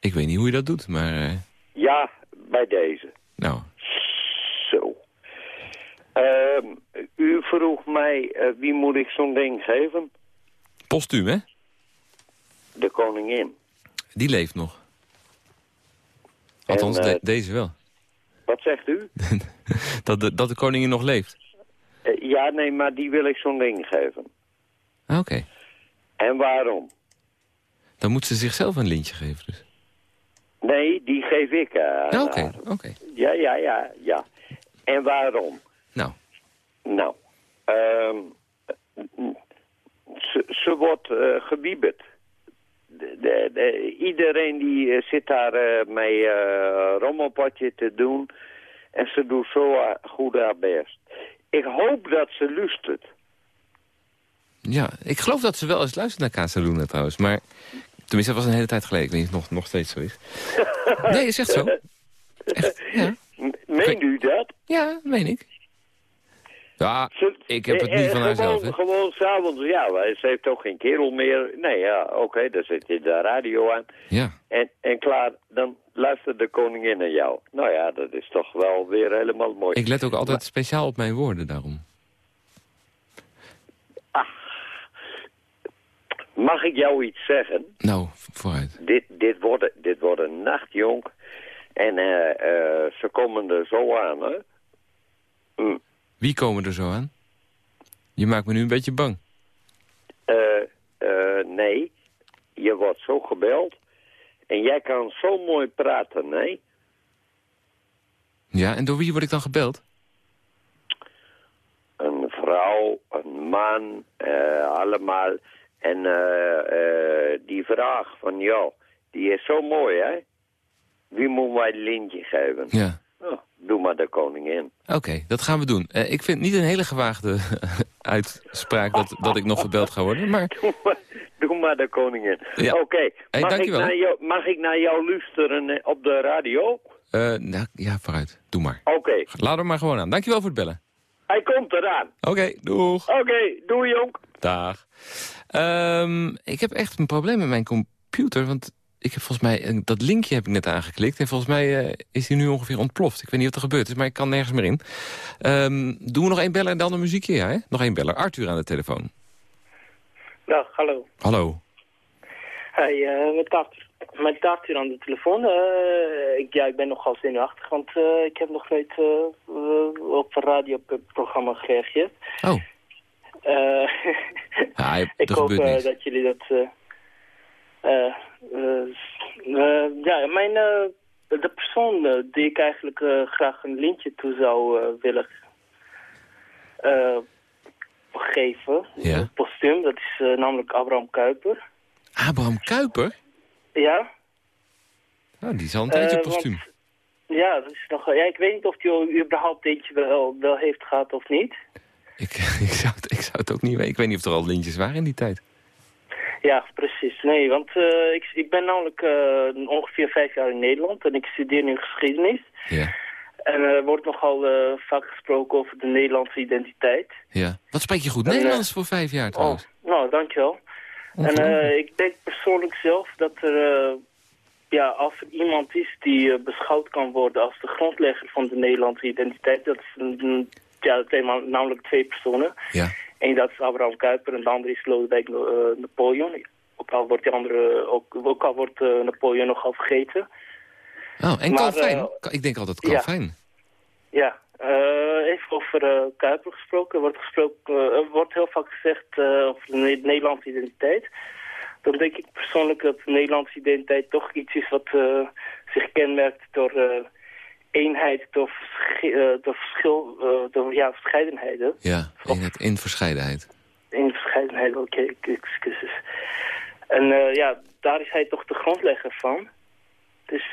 Ik weet niet hoe je dat doet, maar... eh, Ja, bij deze. nou, Zo. Ehm, u vroeg mij eh, wie moet ik zo'n ding geven? Postuum, hè? De koningin. Die leeft nog. Althans, En, eh, de- deze wel. Wat zegt u? dat, de, dat de koningin nog leeft. Eh, ja, nee, maar die wil ik zo'n ding geven. Ah, Oké. En waarom? Dan moet ze zichzelf een lintje geven dus. Nee, die geef ik eh, aan Ja, oké. oké. Ja, ja, ja, ja. En waarom? Nou, Nou, ehm, ze, ze wordt eh gewieberd. De, de- de- iedereen die eh, zit daar eh, mee eh rommelpotje te doen. En ze doet zo goed haar best. Ik hoop dat ze luistert. ja. Ik geloof dat ze wel eens luistert naar Casa Luna trouwens. Maar, tenminste, dat was een hele tijd geleden. Ik weet niet nog, nog steeds zo is. nee, is echt zo. Echt, ja. M- Meent u dat? Ja, meen ik. Ja, ik heb het eh, niet eh, van haarzelf, Gewoon, hè. gewoon s'avonds, ja. Ze heeft toch geen kerel meer. Nee, ja, oké, dan zet je de radio aan. Ja. En, en klaar, dan luistert de koningin naar jou. Nou ja, dat is toch wel weer helemaal mooi. Ik let ook altijd speciaal op mijn woorden daarom. Mag ik jou iets zeggen? Nou, vooruit. Dit, dit, wordt, dit wordt een nachtjonk. En eh, ze komen er zo aan, hè? Hm. Wie komen er zo aan? Je maakt me nu een beetje bang. Eh, eh, nee, je wordt zo gebeld. En jij kan zo mooi praten, nee? Ja, en door wie word ik dan gebeld? Een vrouw, een man, eh, allemaal. En die vraag van jou, die is zo mooi, hè? Wie moet mij het lintje geven? Ja. Nou, doe maar de koningin. Oké, dat gaan we doen. Eh, ik vind niet een hele gewaagde uitspraak dat, dat ik nog gebeld ga worden. Maar Doe maar, doe maar de koningin. Ja. Oké, Hey, mag, ik naar jou- mag ik naar jou luisteren eh, op de radio? eh, nou, ja, vooruit. Doe maar. Oké, Laat hem maar gewoon aan. Dankjewel voor het bellen. hij komt eraan. Oké, doeg. Oké, doei jong. Dag. Ehm, ik heb echt een probleem met mijn computer, want ik heb volgens mij... Dat linkje heb ik net aangeklikt en volgens mij eh, is hij nu ongeveer ontploft. Ik weet niet wat er gebeurd is, maar ik kan nergens meer in. Ehm, doen we nog één beller en dan een muziekje, ja, hè? Nog één beller. Arthur aan de telefoon. Dag, hallo. Hallo. Hey, eh, met Arthur. Met Arthur aan de telefoon. Eh, ik, ja, ik ben nogal zenuwachtig, want ik heb nog nooit op een radioprogramma gereageerd. Oh. Ja, je- ik hoop dat jullie dat... eh, eh, eh, ja, mijn... de persoon die ik eigenlijk graag een lintje toe zou willen geven, Ja. postuum, dat is namelijk Abraham Kuyper. Abraham Kuiper? Ja, Nou, die is al een tijdje want- postuum. Ja, dat is nog, ja, ik weet niet of hij überhaupt eentje wel, wel heeft gehad of niet. Ik, ik, zou het, ik zou het ook niet weten. Ik weet niet of er al lintjes waren in die tijd. Ja, precies. Nee, want eh, ik, ik ben namelijk eh, ongeveer vijf jaar in Nederland en ik studeer nu geschiedenis. Ja. En er wordt nogal eh, vaak gesproken over de Nederlandse identiteit. ja. Wat spreek je goed En, Nederlands voor vijf jaar Oh, trouwens? nou, dankjewel. En ik denk persoonlijk zelf dat er, ja, als er iemand is die beschouwd kan worden als de grondlegger van de Nederlandse identiteit, dat is een, een- ja, dat zijn namelijk twee personen. Ja. Eén dat is Abraham Kuyper en de andere is Lodewijk eh, Napoleon. Ook al wordt, die andere, ook, ook al wordt eh, Napoleon nogal vergeten. Oh, en maar, Calvijn? eh, ik denk altijd ja. Calvijn. Ja, eh, even over eh Kuiper gesproken. Er wordt, gesproken, wordt heel vaak gezegd over de Ne- Nederlandse identiteit. Dan denk ik persoonlijk dat de Nederlandse identiteit toch iets is wat zich kenmerkt door eenheid, door, eh, door verschil, eh, door ja, verscheidenheden. Ja, het, in verscheidenheid. In verscheidenheid, oké, excuses. En eh, ja, daar is hij toch de grondlegger van. Dus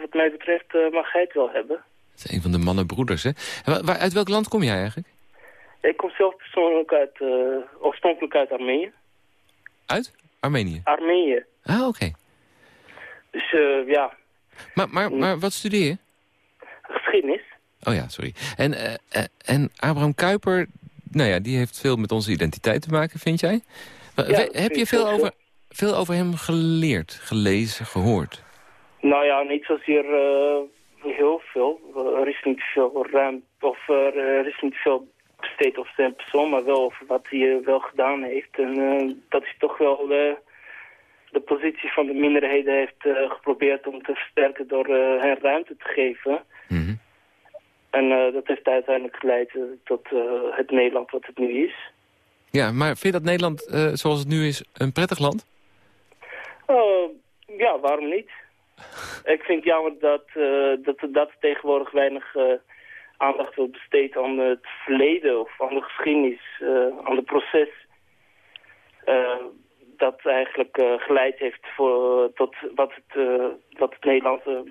wat mij betreft mag hij het wel hebben. Het is een van de mannenbroeders, hè? Waar- uit welk land kom jij eigenlijk? Ik kom zelf persoonlijk uit, oorspronkelijk uit Armenië. Uit? Armenië. Armenië. Ah, oké. Dus ja, Maar, maar, maar wat studeer je? Geschiedenis. Oh ja, sorry. En, eh, eh, en Abraham Kuyper, nou ja, die heeft veel met onze identiteit te maken, vind jij? Wa- Ja, we- dat heb je veel over, veel over hem geleerd, gelezen, gehoord? Nou ja, niet zozeer eh, heel veel. Er is niet veel ruimte, of er, er is niet veel besteed op zijn persoon, maar wel over wat hij eh, wel gedaan heeft. En eh, dat is toch wel de, de positie van de minderheden heeft eh, geprobeerd om te versterken door eh, hen ruimte te geven. Mhm. En eh, dat heeft uiteindelijk geleid eh, tot eh, het Nederland wat het nu is. Ja, maar vind je dat Nederland, zoals het nu is, een prettig land? Oh, ja, waarom niet? Ik vind het jammer dat, dat, dat er tegenwoordig weinig aandacht wordt besteed aan het verleden of aan de geschiedenis, aan het proces. dat eigenlijk geleid heeft voor, tot wat het, wat het Nederlandse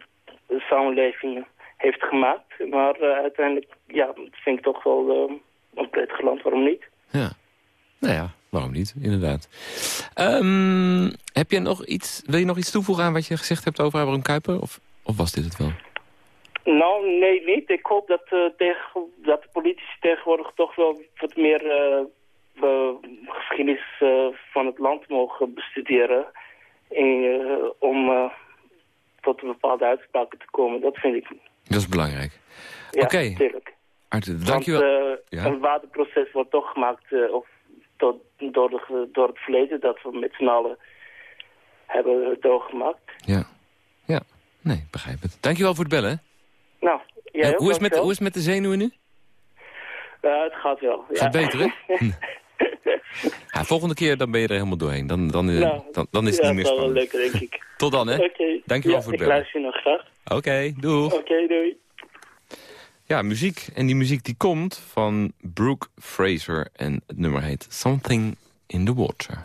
samenleving heeft gemaakt. Maar eh, uiteindelijk, ja, vind ik toch wel eh, een prettig land, waarom niet? Ja. Nou ja, waarom niet, inderdaad. Ehm, heb je nog iets, wil je nog iets toevoegen aan wat je gezegd hebt over Abraham Kuyper? Of, of was dit het wel? Nou, nee, niet. Ik hoop dat, eh, tegen, dat de politici tegenwoordig toch wel wat meer eh, geschiedenis van het land mogen bestuderen. En, om tot een bepaalde uitspraken te komen. Dat vind ik. Dat is belangrijk. Ja, Oké. natuurlijk. Hartelijk Want dankjewel. eh, Ja. een waardeproces wordt toch gemaakt eh, of tot, door, de, door het verleden dat we met z'n allen hebben doorgemaakt. Ja. Ja. Nee, begrijp het. Dankjewel voor het bellen. Nou, jij ook, hoe, is het met, dankjewel. hoe is het met de zenuwen nu? Ja, het gaat wel. ja. Gaat beter, hè? Ja, volgende keer dan ben je er helemaal doorheen. Dan, dan, eh, Nou, dan, dan is het ja, niet meer dat is wel spannend. leuk, denk ik. Tot dan, hè? Oké. Dankjewel Ja, voor het ik bellen. luister je nog graag. Oké, doeg. Oké, doei. Ja, muziek. En die muziek die komt van Brooke Fraser. En het nummer heet Something in the Water.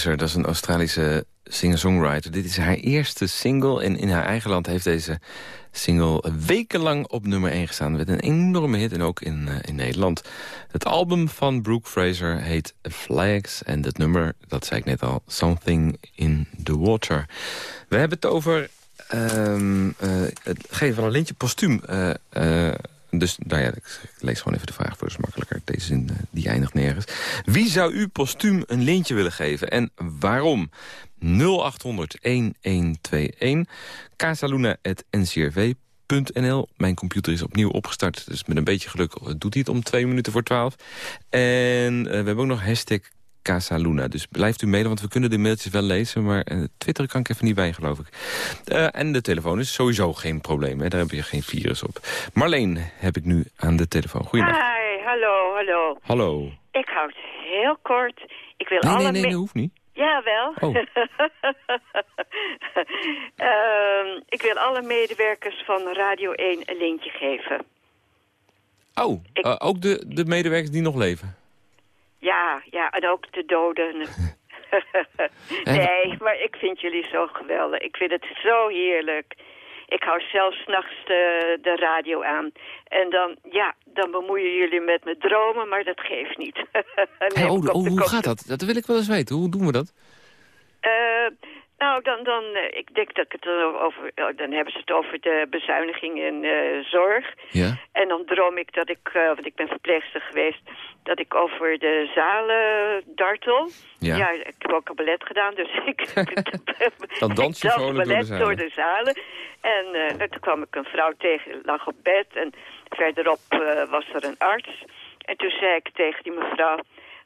Fraser, dat is een Australische singer-songwriter. Dit is haar eerste single en in haar eigen land heeft deze single wekenlang op nummer 1 gestaan. Met een enorme hit en ook in, eh, in Nederland. Het album van Brooke Fraser heet Flags en het nummer, dat zei ik net al, Something in the Water. We hebben het over ehm, eh, het geven van een lintje postuum. eh, dus nou ja, ik lees gewoon even de vraag voor, is makkelijker. Deze zin eh, die eindigt nergens. Wie zou u postuum een lintje willen geven en waarom? 0800 1121 casaluna.ncrv.nl Mijn computer is opnieuw opgestart, dus met een beetje geluk doet hij het om twee minuten voor twaalf. En eh, we hebben ook nog hashtag Casaluna. Dus blijft u mailen, want we kunnen de mailtjes wel lezen... maar eh, Twitter kan ik even niet bij, geloof ik. Eh, en de telefoon is sowieso geen probleem, hè. daar heb je geen virus op. Marleen heb ik nu aan de telefoon. Goeiedag. Hi, hallo, hallo. Hallo. Ik hou het heel kort. Ik wil Nee, alle nee, nee, dat hoeft niet. Jawel. Oh. Ehm, ik wil alle medewerkers van Radio 1 een lintje geven. Oh, eh, ook de, de medewerkers die nog leven. Ja, ja, en ook de doden. nee, maar ik vind jullie zo geweldig. Ik vind het zo heerlijk. Ik hou zelfs s'nachts de, de radio aan. En dan, ja, dan bemoeien jullie met mijn dromen, maar dat geeft niet. Oh, oh, hoe gaat dat? Dat wil ik wel eens weten. Hoe doen we dat? Eh, nou, dan, dan, eh, ik denk dat ik het over, oh, dan hebben ze het over de bezuiniging in eh, zorg. Ja. En dan droom ik dat ik, eh, want ik ben verpleegster geweest, dat ik over de zalen dartel. Ja. ik heb ook al ballet gedaan, dus ik... Dan dans je vrolijk door de ballet zalen. door de zalen. En toen kwam ik een vrouw tegen, lag op bed. En verderop was er een arts. En toen zei ik tegen die mevrouw...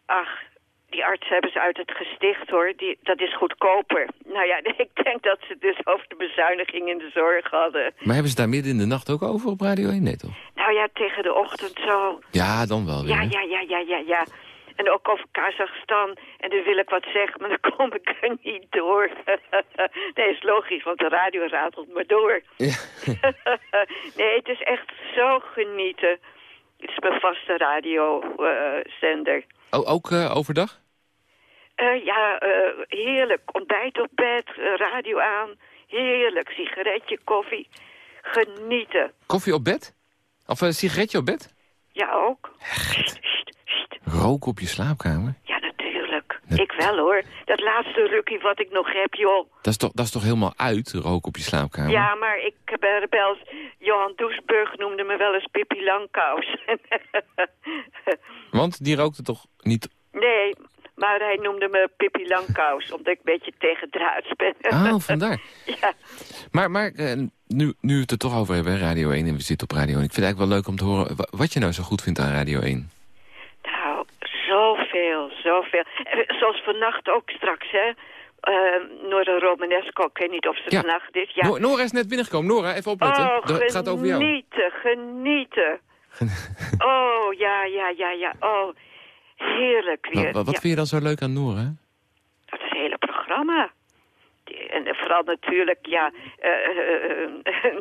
Ach, die arts hebben ze uit het gesticht hoor. Die, dat is goedkoper. Nou ja, ik denk dat ze het dus over de bezuiniging in de zorg hadden. Maar hebben ze daar midden in de nacht ook over op Radio 1? Nee, toch? Nou ja, tegen de ochtend zo. Ja, dan wel weer. Ja, ja, ja, ja, ja, ja. En ook over Kazachstan. En dan wil ik wat zeggen, maar dan kom ik er niet door. nee, is logisch, want de radio ratelt maar door. Ja. nee, het is echt zo genieten. Het is mijn vaste radiozender. Oh, ook eh, overdag? Eh, ja, eh, heerlijk. Ontbijt op bed, eh, radio aan. Heerlijk. Sigaretje, koffie. Genieten. Koffie op bed? Of een sigaretje op bed? Ja, ook. Rook op je slaapkamer? Ja, natuurlijk. Ik wel hoor. Dat laatste rukkie wat ik nog heb, joh. Dat is toch, dat is toch helemaal uit, rook op je slaapkamer? Ja, maar ik ben rebels. Johan Doesburg noemde me wel eens Pippi Langkous. Want die rookte toch niet... nee, maar hij noemde me Pippi Langkous, omdat ik een beetje tegen draads ben. Oh, vandaar. ja. Maar, maar eh, nu, nu we het er toch over hebben, Radio 1, en we zitten op Radio 1. Ik vind het eigenlijk wel leuk om te horen wa- wat je nou zo goed vindt aan Radio 1. Nou, zoveel, zoveel. Eh, Zoals vannacht ook straks, hè. Uh, Nora Romanesco, ik weet niet of ze Ja. vannacht is. Ja. No- Nora is net binnengekomen. Nora, even opletten. Oh, het gaat over jou. genieten, genieten. oh, ja, ja, ja, ja. Oh, heerlijk weer. Wat, wat Ja, vind je dan zo leuk aan Nora? Dat is het hele programma. En vooral natuurlijk, ja... eh, eh, eh,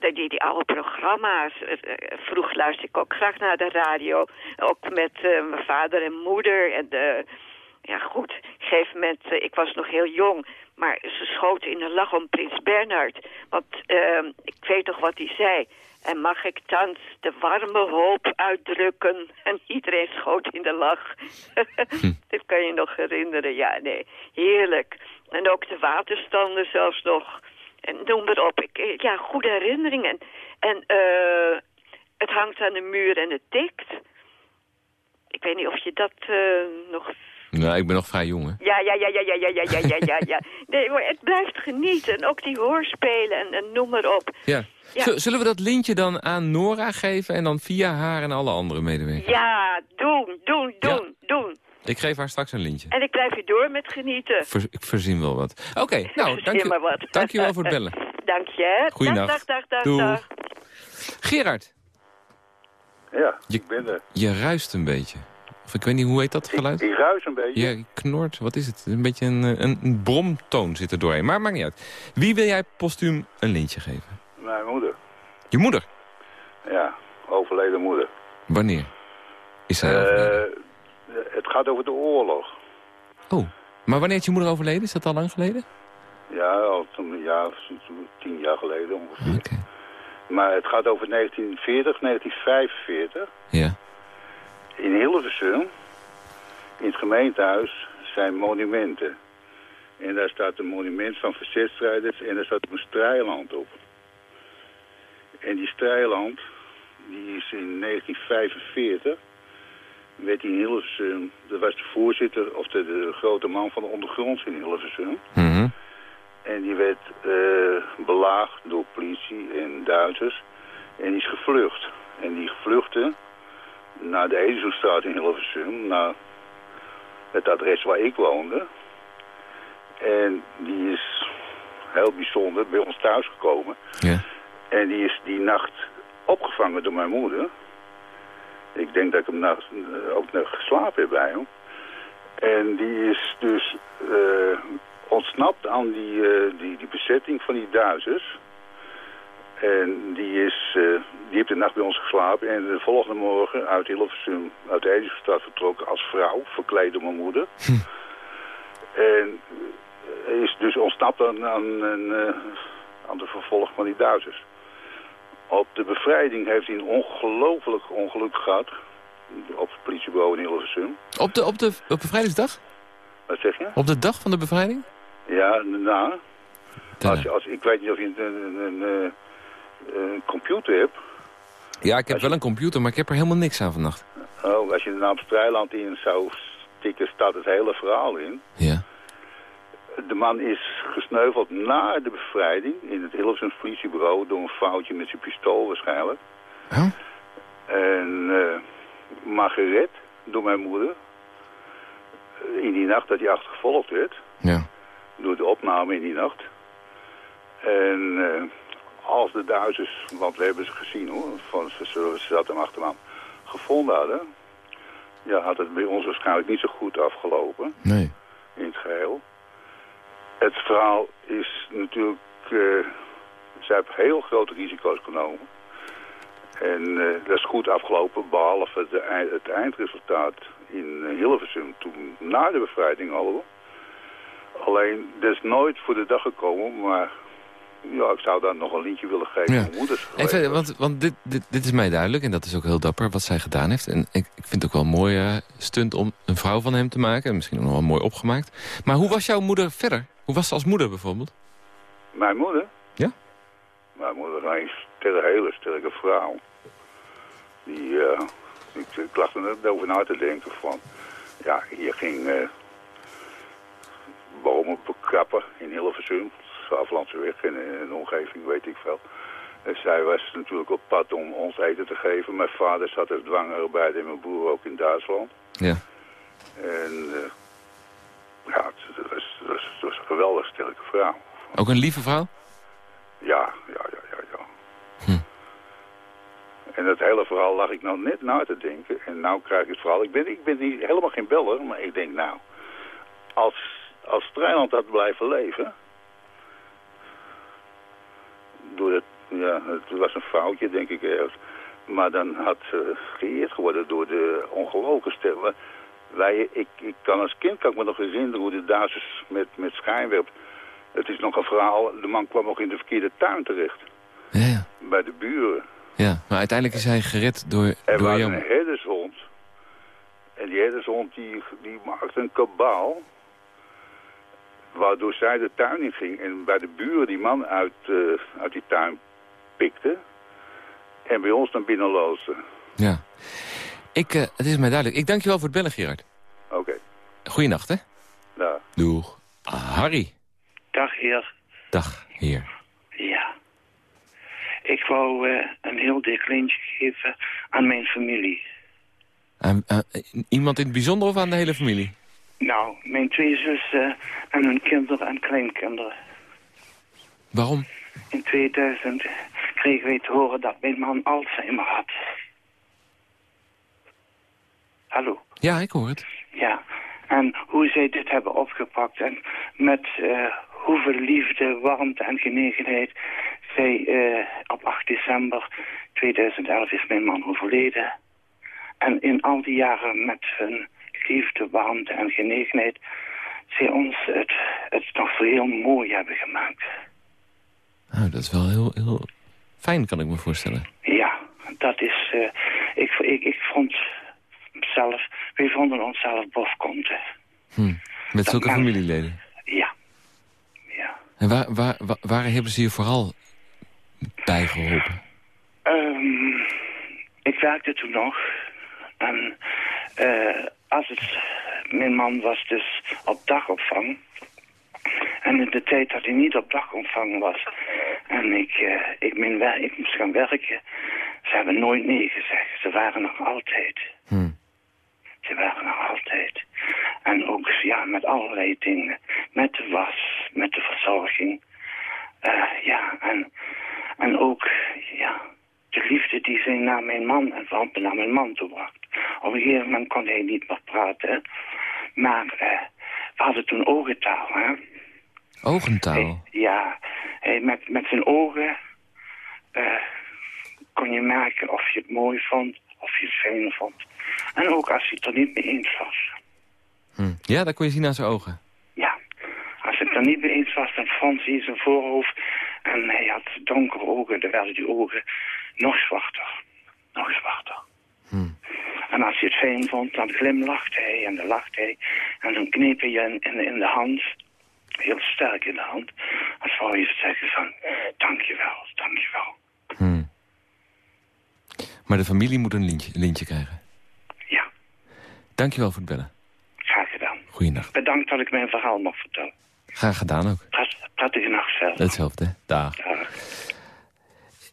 die, die oude programma's. Eh, eh, Vroeg luister ik ook graag naar de radio. Ook met eh, mijn vader en moeder. En de, ja goed, op een gegeven moment... eh, ik was nog heel jong... Maar ze schoten in de lach om Prins Bernhard. Want eh, ik weet toch wat hij zei. En mag ik thans de warme hoop uitdrukken? En iedereen schoot in de lach. Dit kan je nog herinneren. Ja, nee, heerlijk. En ook de waterstanden zelfs nog. En noem maar op. Ik, eh, ja, goede herinneringen. En eh, het hangt aan de muur en het tikt. Ik weet niet of je dat eh, nog Nou, ik ben nog vrij jong, hè. ja, ja, ja, ja, ja, ja, ja, ja, ja, ja, ja. Nee, maar het blijft genieten. En ook die hoorspelen en, en noem maar op. Ja. Ja. Zullen we dat lintje dan aan Nora geven en dan via haar en alle andere medewerkers? Ja, doen, doen, doen, doen. Ik geef haar straks een lintje. En ik blijf hier door met genieten. Ver- ik verzin wel wat. Oké, nou, Verzin dank maar je, wat. dank je wel voor het bellen. Dank je. hè. Goeienacht. Dag, dag, dag, dag. Gerard, Ja, Je- ik ben er. je ruist een beetje. Of ik weet niet, hoe heet dat geluid? Ik ruis een beetje. Ja, je knort, wat is het? Een beetje een, een, een bromtoon zit er doorheen. Maar maakt niet uit. Wie wil jij postuum een lintje geven? Mijn moeder. Je moeder. Ja, overleden moeder. Wanneer? Is zij overleden? Eh, het gaat over de oorlog. Oh. Maar wanneer is je moeder overleden? Is dat al lang geleden? Ja, al een jaar, tien jaar geleden ongeveer. Maar het gaat over 1940, 1945. Ja. In Hilversum, in het gemeentehuis, zijn monumenten. En daar staat een monument van verzetstrijders en daar staat een strijland op. En die strijland, die is in 1945, werd in Hilversum, dat was de voorzitter of de, de grote man van de ondergronds in Hilversum. Mhm. En die werd eh, belaagd door politie en Duitsers. En die is gevlucht. En die vluchtte naar de Ezelstraat in Hilversum, naar het adres waar ik woonde. En die is heel bijzonder bij ons thuis gekomen. Ja. En die is die nacht opgevangen door mijn moeder. Ik denk dat ik hem nacht, eh, ook nog geslapen heb bij hem. En die is dus eh, ontsnapt aan die, eh, die, die bezetting van die Duitsers. En die, is, die heeft de nacht bij ons geslapen. En de volgende morgen uit Hilversum, uit de Edelstad vertrokken als vrouw, verkleed door mijn moeder. En eh, is dus ontsnapt aan, aan, aan de vervolg van die Duitsers. Op de bevrijding heeft hij een ongelooflijk ongeluk gehad. Op het politiebureau in Hilversum. Op, de, op, de, op bevrijdingsdag? Wat zeg je? Op de dag van de bevrijding? Ja, nou. Als, je- als, ik weet niet of je een, een, een, eh, een computer hebt. Ja, ik heb wel een computer, maar ik heb er helemaal niks aan vannacht. Oh, als je de naam Strijland in zou stikken, staat het hele verhaal in. Ja. De man is gesneuveld na de bevrijding in het Hilversums politiebureau door een foutje met zijn pistool waarschijnlijk. En eh maar gered door mijn moeder. eh, In die nacht dat hij achtergevolgd werd. Ja. Door de opname in die nacht. En eh, als de Duitsers, want we hebben ze gezien hoor, van, ze, ze, ze zat hem achteraan, gevonden hadden. Ja, had het bij ons waarschijnlijk niet zo goed afgelopen Nee. in het geheel. Het verhaal is natuurlijk... eh zij heeft heel grote risico's genomen. En eh, dat is goed afgelopen, behalve de, het eindresultaat in eh, Hilversum toen na de bevrijding al. Alleen, dat is nooit voor de dag gekomen, maar ja, ik zou daar nog een lintje willen geven. Ja. Even, want want dit, dit, dit is mij duidelijk en dat is ook heel dapper wat zij gedaan heeft. En ik, ik vind het ook wel een mooie stunt om een vrouw van hem te maken. En misschien ook nog wel mooi opgemaakt. Maar hoe was jouw moeder verder? Hoe was ze als moeder bijvoorbeeld? Mijn moeder? Ja? Mijn moeder was een sterke, hele sterke vrouw. Die, eh, ik, ik lag er net over na te denken van... Ja, hier ging eh, bomen bekrappen in Hilversum. Schaaflandse weg en in de omgeving, weet ik veel. En zij was natuurlijk op pad om ons eten te geven. Mijn vader zat er dwangarbeid en mijn broer ook in Duitsland. Ja. En eh, ja, het, het was, een geweldig sterke vrouw. Ook een lieve vrouw? Ja, ja, ja, ja, ja. En dat hele verhaal lag ik nou net na te denken. En nou krijg ik het verhaal. Ik ben, ik ben niet, helemaal geen beller, maar ik denk nou... Als, als Strijland had blijven leven... Door het, ja, het was een foutje, denk ik ergens. Maar dan had ze geëerd geworden door de ongelooflijke stemmen. Wij, ik, ik kan als kind kan ik me nog herinneren hoe de Duitsers met, met schijnwerp... Het is nog een verhaal, de man kwam nog in de verkeerde tuin terecht. Ja, ja. Bij de buren. Ja, maar uiteindelijk is hij gered door, Er door was jou. een herdershond. En die herdershond die, die maakte een kabaal. Waardoor zij de tuin in ging. En bij de buren die man uit, eh, uit die tuin pikte. En bij ons naar binnen loosde. Ja. Ik, eh, het is mij duidelijk. Ik dank je wel voor het bellen, Gerard. Oké. Goeienacht, hè? Nou. Doeg. Ah, Harry. Dag heer. Dag, heer. Ja. Ik wou eh, een heel dik lintje geven aan mijn familie. Aan- aan- iemand in het bijzonder of aan de hele familie? Nou, mijn twee zussen en hun kinderen en kleinkinderen. Waarom? In 2000 kregen wij te horen dat mijn man Alzheimer had. Hallo? Ja, ik hoor het. Ja. En hoe zij dit hebben opgepakt en met eh, hoeveel liefde, warmte en genegenheid zij eh, op 8 december 2011 is mijn man overleden. En in al die jaren met hun liefde, warmte en genegenheid ze ons het, het nog zo heel mooi hebben gemaakt. Nou, dat is wel heel, heel fijn, kan ik me voorstellen. Ja, dat is... eh, ik, ik, ik vond zelf... We vonden onszelf bofkonten. Hm. Met zulke familieleden. Ja. En waar, waar, waar, waar hebben ze je vooral bij geholpen? Ehm, ik werkte toen nog. En eh, als het... Mijn man was dus op dagopvang. En in de tijd dat hij niet op dagopvang was... en ik, eh, ik, mijn wer- ik moest gaan werken... ze hebben nooit nee gezegd. Ze waren nog altijd. Hm. Ze waren nog altijd. En ook ja, met allerlei dingen. Met de was, met de verzorging. Eh, ja, en, en ook ja, de liefde die ze naar mijn man en vooral naar mijn man toe bracht. Op een gegeven moment kon hij niet meer praten. Maar eh, we hadden toen ogentaal, hè. Ogentaal. Ja, hij, met, met zijn ogen eh, kon je merken of je het mooi vond, of je het fijn vond. En ook als hij het er niet mee eens was. Hm. Ja, dat kon je zien aan zijn ogen. Ja, als hij het er niet mee eens was, dan frons hij zijn voorhoofd. En hij had donkere ogen, dan werden die ogen nog zwarter. Nog zwarter. Hm. En als hij het fijn vond, dan glimlachte hij en dan lachte hij. En dan kneep hij je in, in, in de hand, heel sterk in de hand. Als wou je zeggen van, dankjewel, dankjewel. Maar de familie moet een lintje, lintje krijgen. Ja. Dankjewel voor het bellen. Graag gedaan. Goeienacht. Bedankt dat ik mijn verhaal mag vertellen. Graag gedaan ook. Pret- Prettige nacht zelf. Hetzelfde, hè? Dag.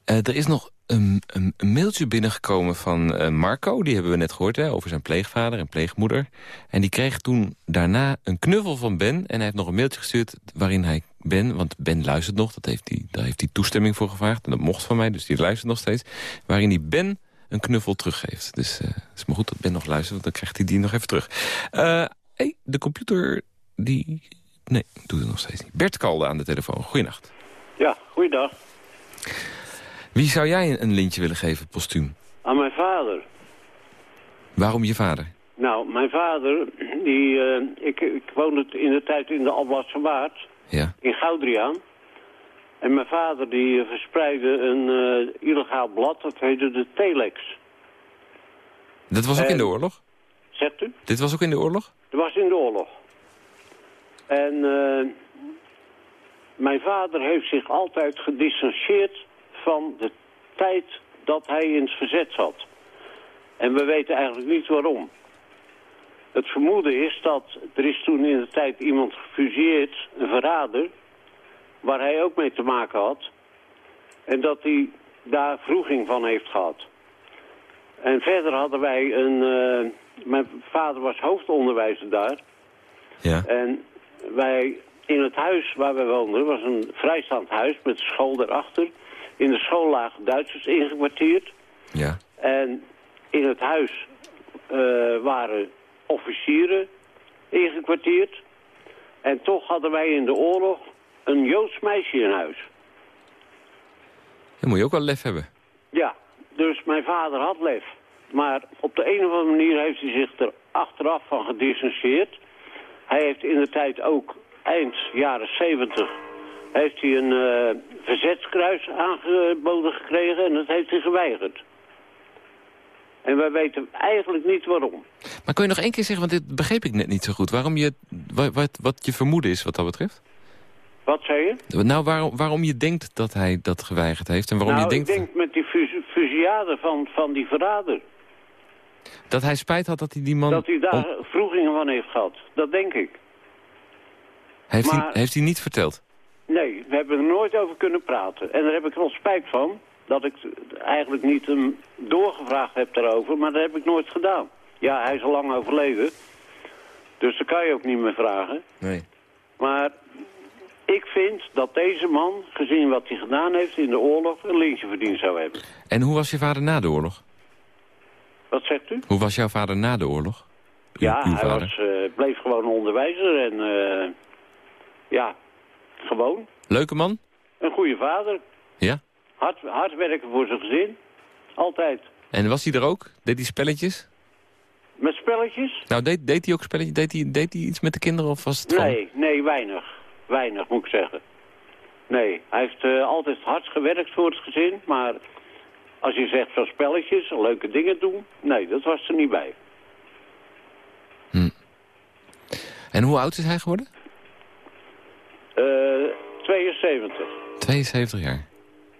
Eh, er is nog een, een, mailtje binnengekomen van eh, Marco. Die hebben we net gehoord, hè, over zijn pleegvader en pleegmoeder. En die kreeg toen daarna een knuffel van Ben. En hij heeft nog een mailtje gestuurd waarin hij Ben... want Ben luistert nog, dat heeft hij, daar heeft hij toestemming voor gevraagd. En dat mocht van mij, dus die luistert nog steeds. Waarin hij Ben een knuffel teruggeeft. Dus eh, het is maar goed dat Ben nog luistert, want dan krijgt hij die nog even terug. Eh, hey, de computer, die... Nee, doet het nog steeds niet. Bert Kalde aan de telefoon. Goeienacht. Ja, goeiedag. Wie zou jij een- lintje willen geven, postuum? Aan mijn vader. Waarom je vader? Nou, mijn vader, die, eh, ik, ik woonde in de tijd in de Alblassche Waard, Ja. in Goudriaan. En mijn vader die eh, verspreidde een eh, illegaal blad, dat heette de Telex. Dat was ook En- in de oorlog? Zegt u? Dit was ook in de oorlog? Dat was in de oorlog. En mijn vader heeft zich altijd gedistanceerd van de tijd dat hij in het verzet zat. En we weten eigenlijk niet waarom. Het vermoeden is dat er is toen in de tijd iemand gefusilleerd, een verrader, waar hij ook mee te maken had. En dat hij daar vroeging van heeft gehad. En verder hadden wij een... eh, mijn vader was hoofdonderwijzer daar. Ja. En wij in het huis waar we woonden, was een vrijstaand huis met school erachter. In de school lagen Duitsers ingekwartierd. Ja. En in het huis eh, waren officieren ingekwartierd. En toch hadden wij in de oorlog een Joods meisje in huis. Dan moet je ook wel lef hebben. Ja, dus mijn vader had lef. Maar op de een of andere manier heeft hij zich er achteraf van gedistanceerd. Hij heeft in de tijd ook eind jaren 70 heeft hij een eh, verzetskruis aangeboden gekregen en dat heeft hij geweigerd. En wij weten eigenlijk niet waarom. Maar kun je nog één keer zeggen, want dit begreep ik net niet zo goed. Waarom je, wa- wat, wat je vermoeden is wat dat betreft? Wat zei je? Nou, waarom, waarom je denkt dat hij dat geweigerd heeft en waarom nou, je denkt ik denk met die fus fusillade van, van die verrader. dat hij spijt had dat hij die man... Dat hij daar vroegingen van heeft gehad. Dat denk ik. heeft, maar- hij, heeft hij niet verteld? Nee, we hebben er nooit over kunnen praten. En daar heb ik wel spijt van. Dat ik eigenlijk niet hem doorgevraagd heb daarover. Maar dat heb ik nooit gedaan. Ja, hij is al lang overleden. Dus dat kan je ook niet meer vragen. Nee. Maar ik vind dat deze man, gezien wat hij gedaan heeft in de oorlog, een lintje verdiend zou hebben. En hoe was je vader na de oorlog? Wat zegt u? Hoe was jouw vader na de oorlog? Ja, hij was, eh, bleef gewoon onderwijzer en eh, ja, gewoon. Leuke man? Een goede vader. Ja. Hard, hard werken voor zijn gezin. Altijd. En was hij er ook? Deed hij spelletjes? Met spelletjes? Nou, deed, deed hij ook spelletjes? Deed hij, deed hij iets met de kinderen of was het van... Nee, nee, weinig. Weinig, moet ik zeggen. Nee, hij heeft eh, altijd hard gewerkt voor het gezin, maar als je zegt van spelletjes, leuke dingen doen, nee, dat was er niet bij. En hoe oud is hij geworden? Eh 72, 72 jaar.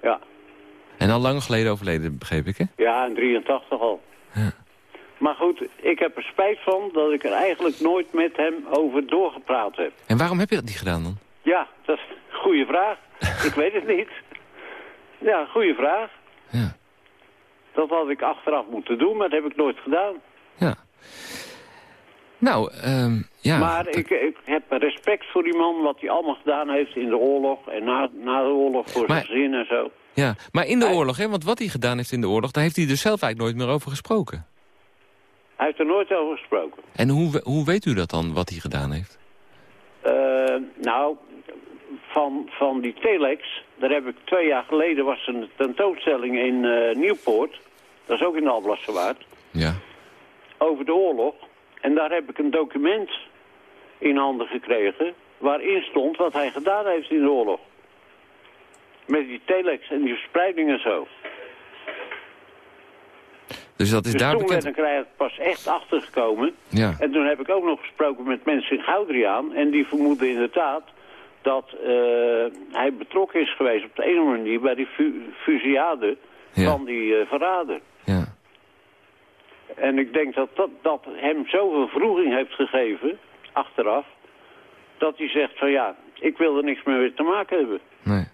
ja. En al lang geleden overleden, begreep ik, hè? Ja, en 83 al. Maar goed, ik heb er spijt van dat ik er eigenlijk nooit met hem over doorgepraat heb. En waarom heb je dat niet gedaan dan? Ja, dat is een goede vraag. ik weet het niet. Ja, goede vraag. Ja. Dat had ik achteraf moeten doen, maar dat heb ik nooit gedaan. Nou, ehm, ja. maar ik, ik heb respect voor die man, wat hij allemaal gedaan heeft in de oorlog en na, na de oorlog voor Maar- zijn gezin en zo. Ja, maar in de oorlog, hè? Want wat hij gedaan heeft in de oorlog... daar heeft hij dus zelf eigenlijk nooit meer over gesproken. Hij heeft er nooit over gesproken. En hoe, hoe weet u dat dan, wat hij gedaan heeft? Eh, nou, van, van die telex, daar heb ik twee jaar geleden was een tentoonstelling in eh, Nieuwpoort. Dat is ook in de Alblasserwaard. Ja. Over de oorlog. En daar heb ik een document in handen gekregen waarin stond wat hij gedaan heeft in de oorlog. Met die telex en die verspreiding en zo. Dus dat is dus daar toen bekend. ben ik er pas echt achter gekomen. Ja. En toen heb ik ook nog gesproken met mensen in Goudriaan. En die vermoeden inderdaad dat eh, hij betrokken is geweest op de ene manier bij die fu fusillade van die eh, verrader. En ik denk dat, dat dat hem zoveel vroeging heeft gegeven, achteraf, dat hij zegt van ja, ik wil er niks meer mee te maken hebben. Nee.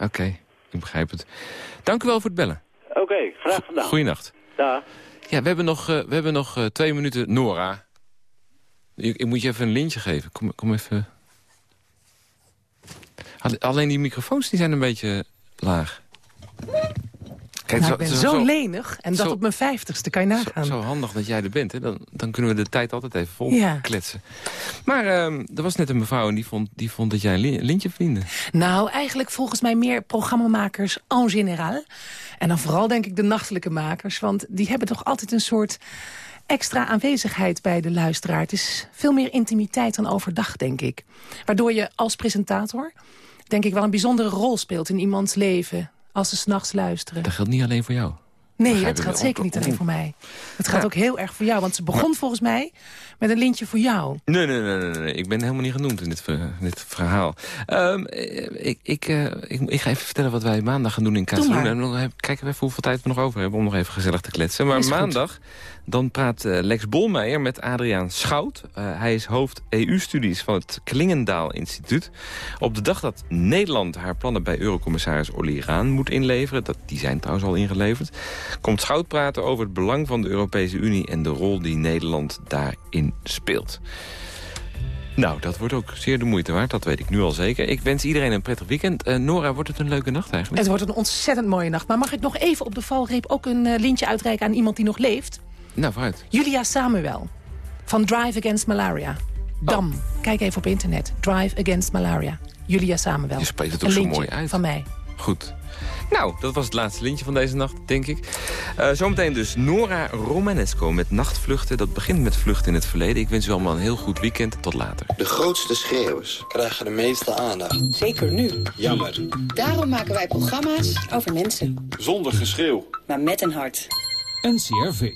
Oké, ik begrijp het. Dank u wel voor het bellen. Oké, graag gedaan. Goeienacht. Ja. Ja, we hebben nog, eh, we hebben nog eh, twee minuten. Nora. Ik, ik moet je even een lintje geven. Kom, kom even... Alle- Alleen die microfoons die zijn een beetje laag. Kijk, Nou, ik ben zo, lenig en dat zo- op mijn vijftigste, kan je nagaan. Zo handig dat jij er bent, hè? Dan, dan kunnen we de tijd altijd even vol Ja. kletsen. Maar ehm, er was net een mevrouw en die vond, die vond dat jij een li- lintje verdiende. Nou, eigenlijk volgens mij meer programmamakers en général. En dan vooral denk ik de nachtelijke makers. Want die hebben toch altijd een soort extra aanwezigheid bij de luisteraar. Het is veel meer intimiteit dan overdag, denk ik. Waardoor je als presentator, denk ik, wel een bijzondere rol speelt in iemands leven. Als ze s'nachts luisteren. Dat geldt niet alleen voor jou. Nee, dat wel. zeker niet alleen voor mij. Het gaat ook heel erg voor jou. Want ze begon volgens mij met een lintje voor jou. Nee, nee, nee, nee, nee. ik ben helemaal niet genoemd in dit, in dit verhaal. Ehm, eh, ik, ik, eh, ik, ik ga even vertellen wat wij maandag gaan doen in Kazeluna. En dan kijken we even hoeveel tijd we nog over hebben om nog even gezellig te kletsen. Maar maandag dan praat eh, Lex Bolmeijer met Adriaan Schout. Eh, hij is hoofd EU-studies van het Klingendaal Instituut. Op de dag dat Nederland haar plannen bij Eurocommissaris Olly Raan moet inleveren... Dat, die zijn trouwens al ingeleverd... komt Schout praten over het belang van de Europese Unie... en de rol die Nederland daarin speelt. Nou, dat wordt ook zeer de moeite waard, dat weet ik nu al zeker. Ik wens iedereen een prettig weekend. Eh, Nora, wordt het een leuke nacht eigenlijk? Het wordt een ontzettend mooie nacht. Maar mag ik nog even op de valreep ook een lintje uitreiken aan iemand die nog leeft? Nou, vooruit. Julia Samuel van Drive Against Malaria. Dam. Kijk even op internet. Drive Against Malaria. Julia Samuel. Je spreekt het ook Een zo mooi uit. van mij. Goed. Nou, dat was het laatste lintje van deze nacht, denk ik. Eh, zometeen dus Nora Romanesco met nachtvluchten. Dat begint met vluchten in het verleden. Ik wens u allemaal een heel goed weekend. Tot later. De grootste schreeuwers krijgen de meeste aandacht. Zeker nu. Jammer. Daarom maken wij programma's over mensen. Zonder geschreeuw. Maar met een hart. NCRV.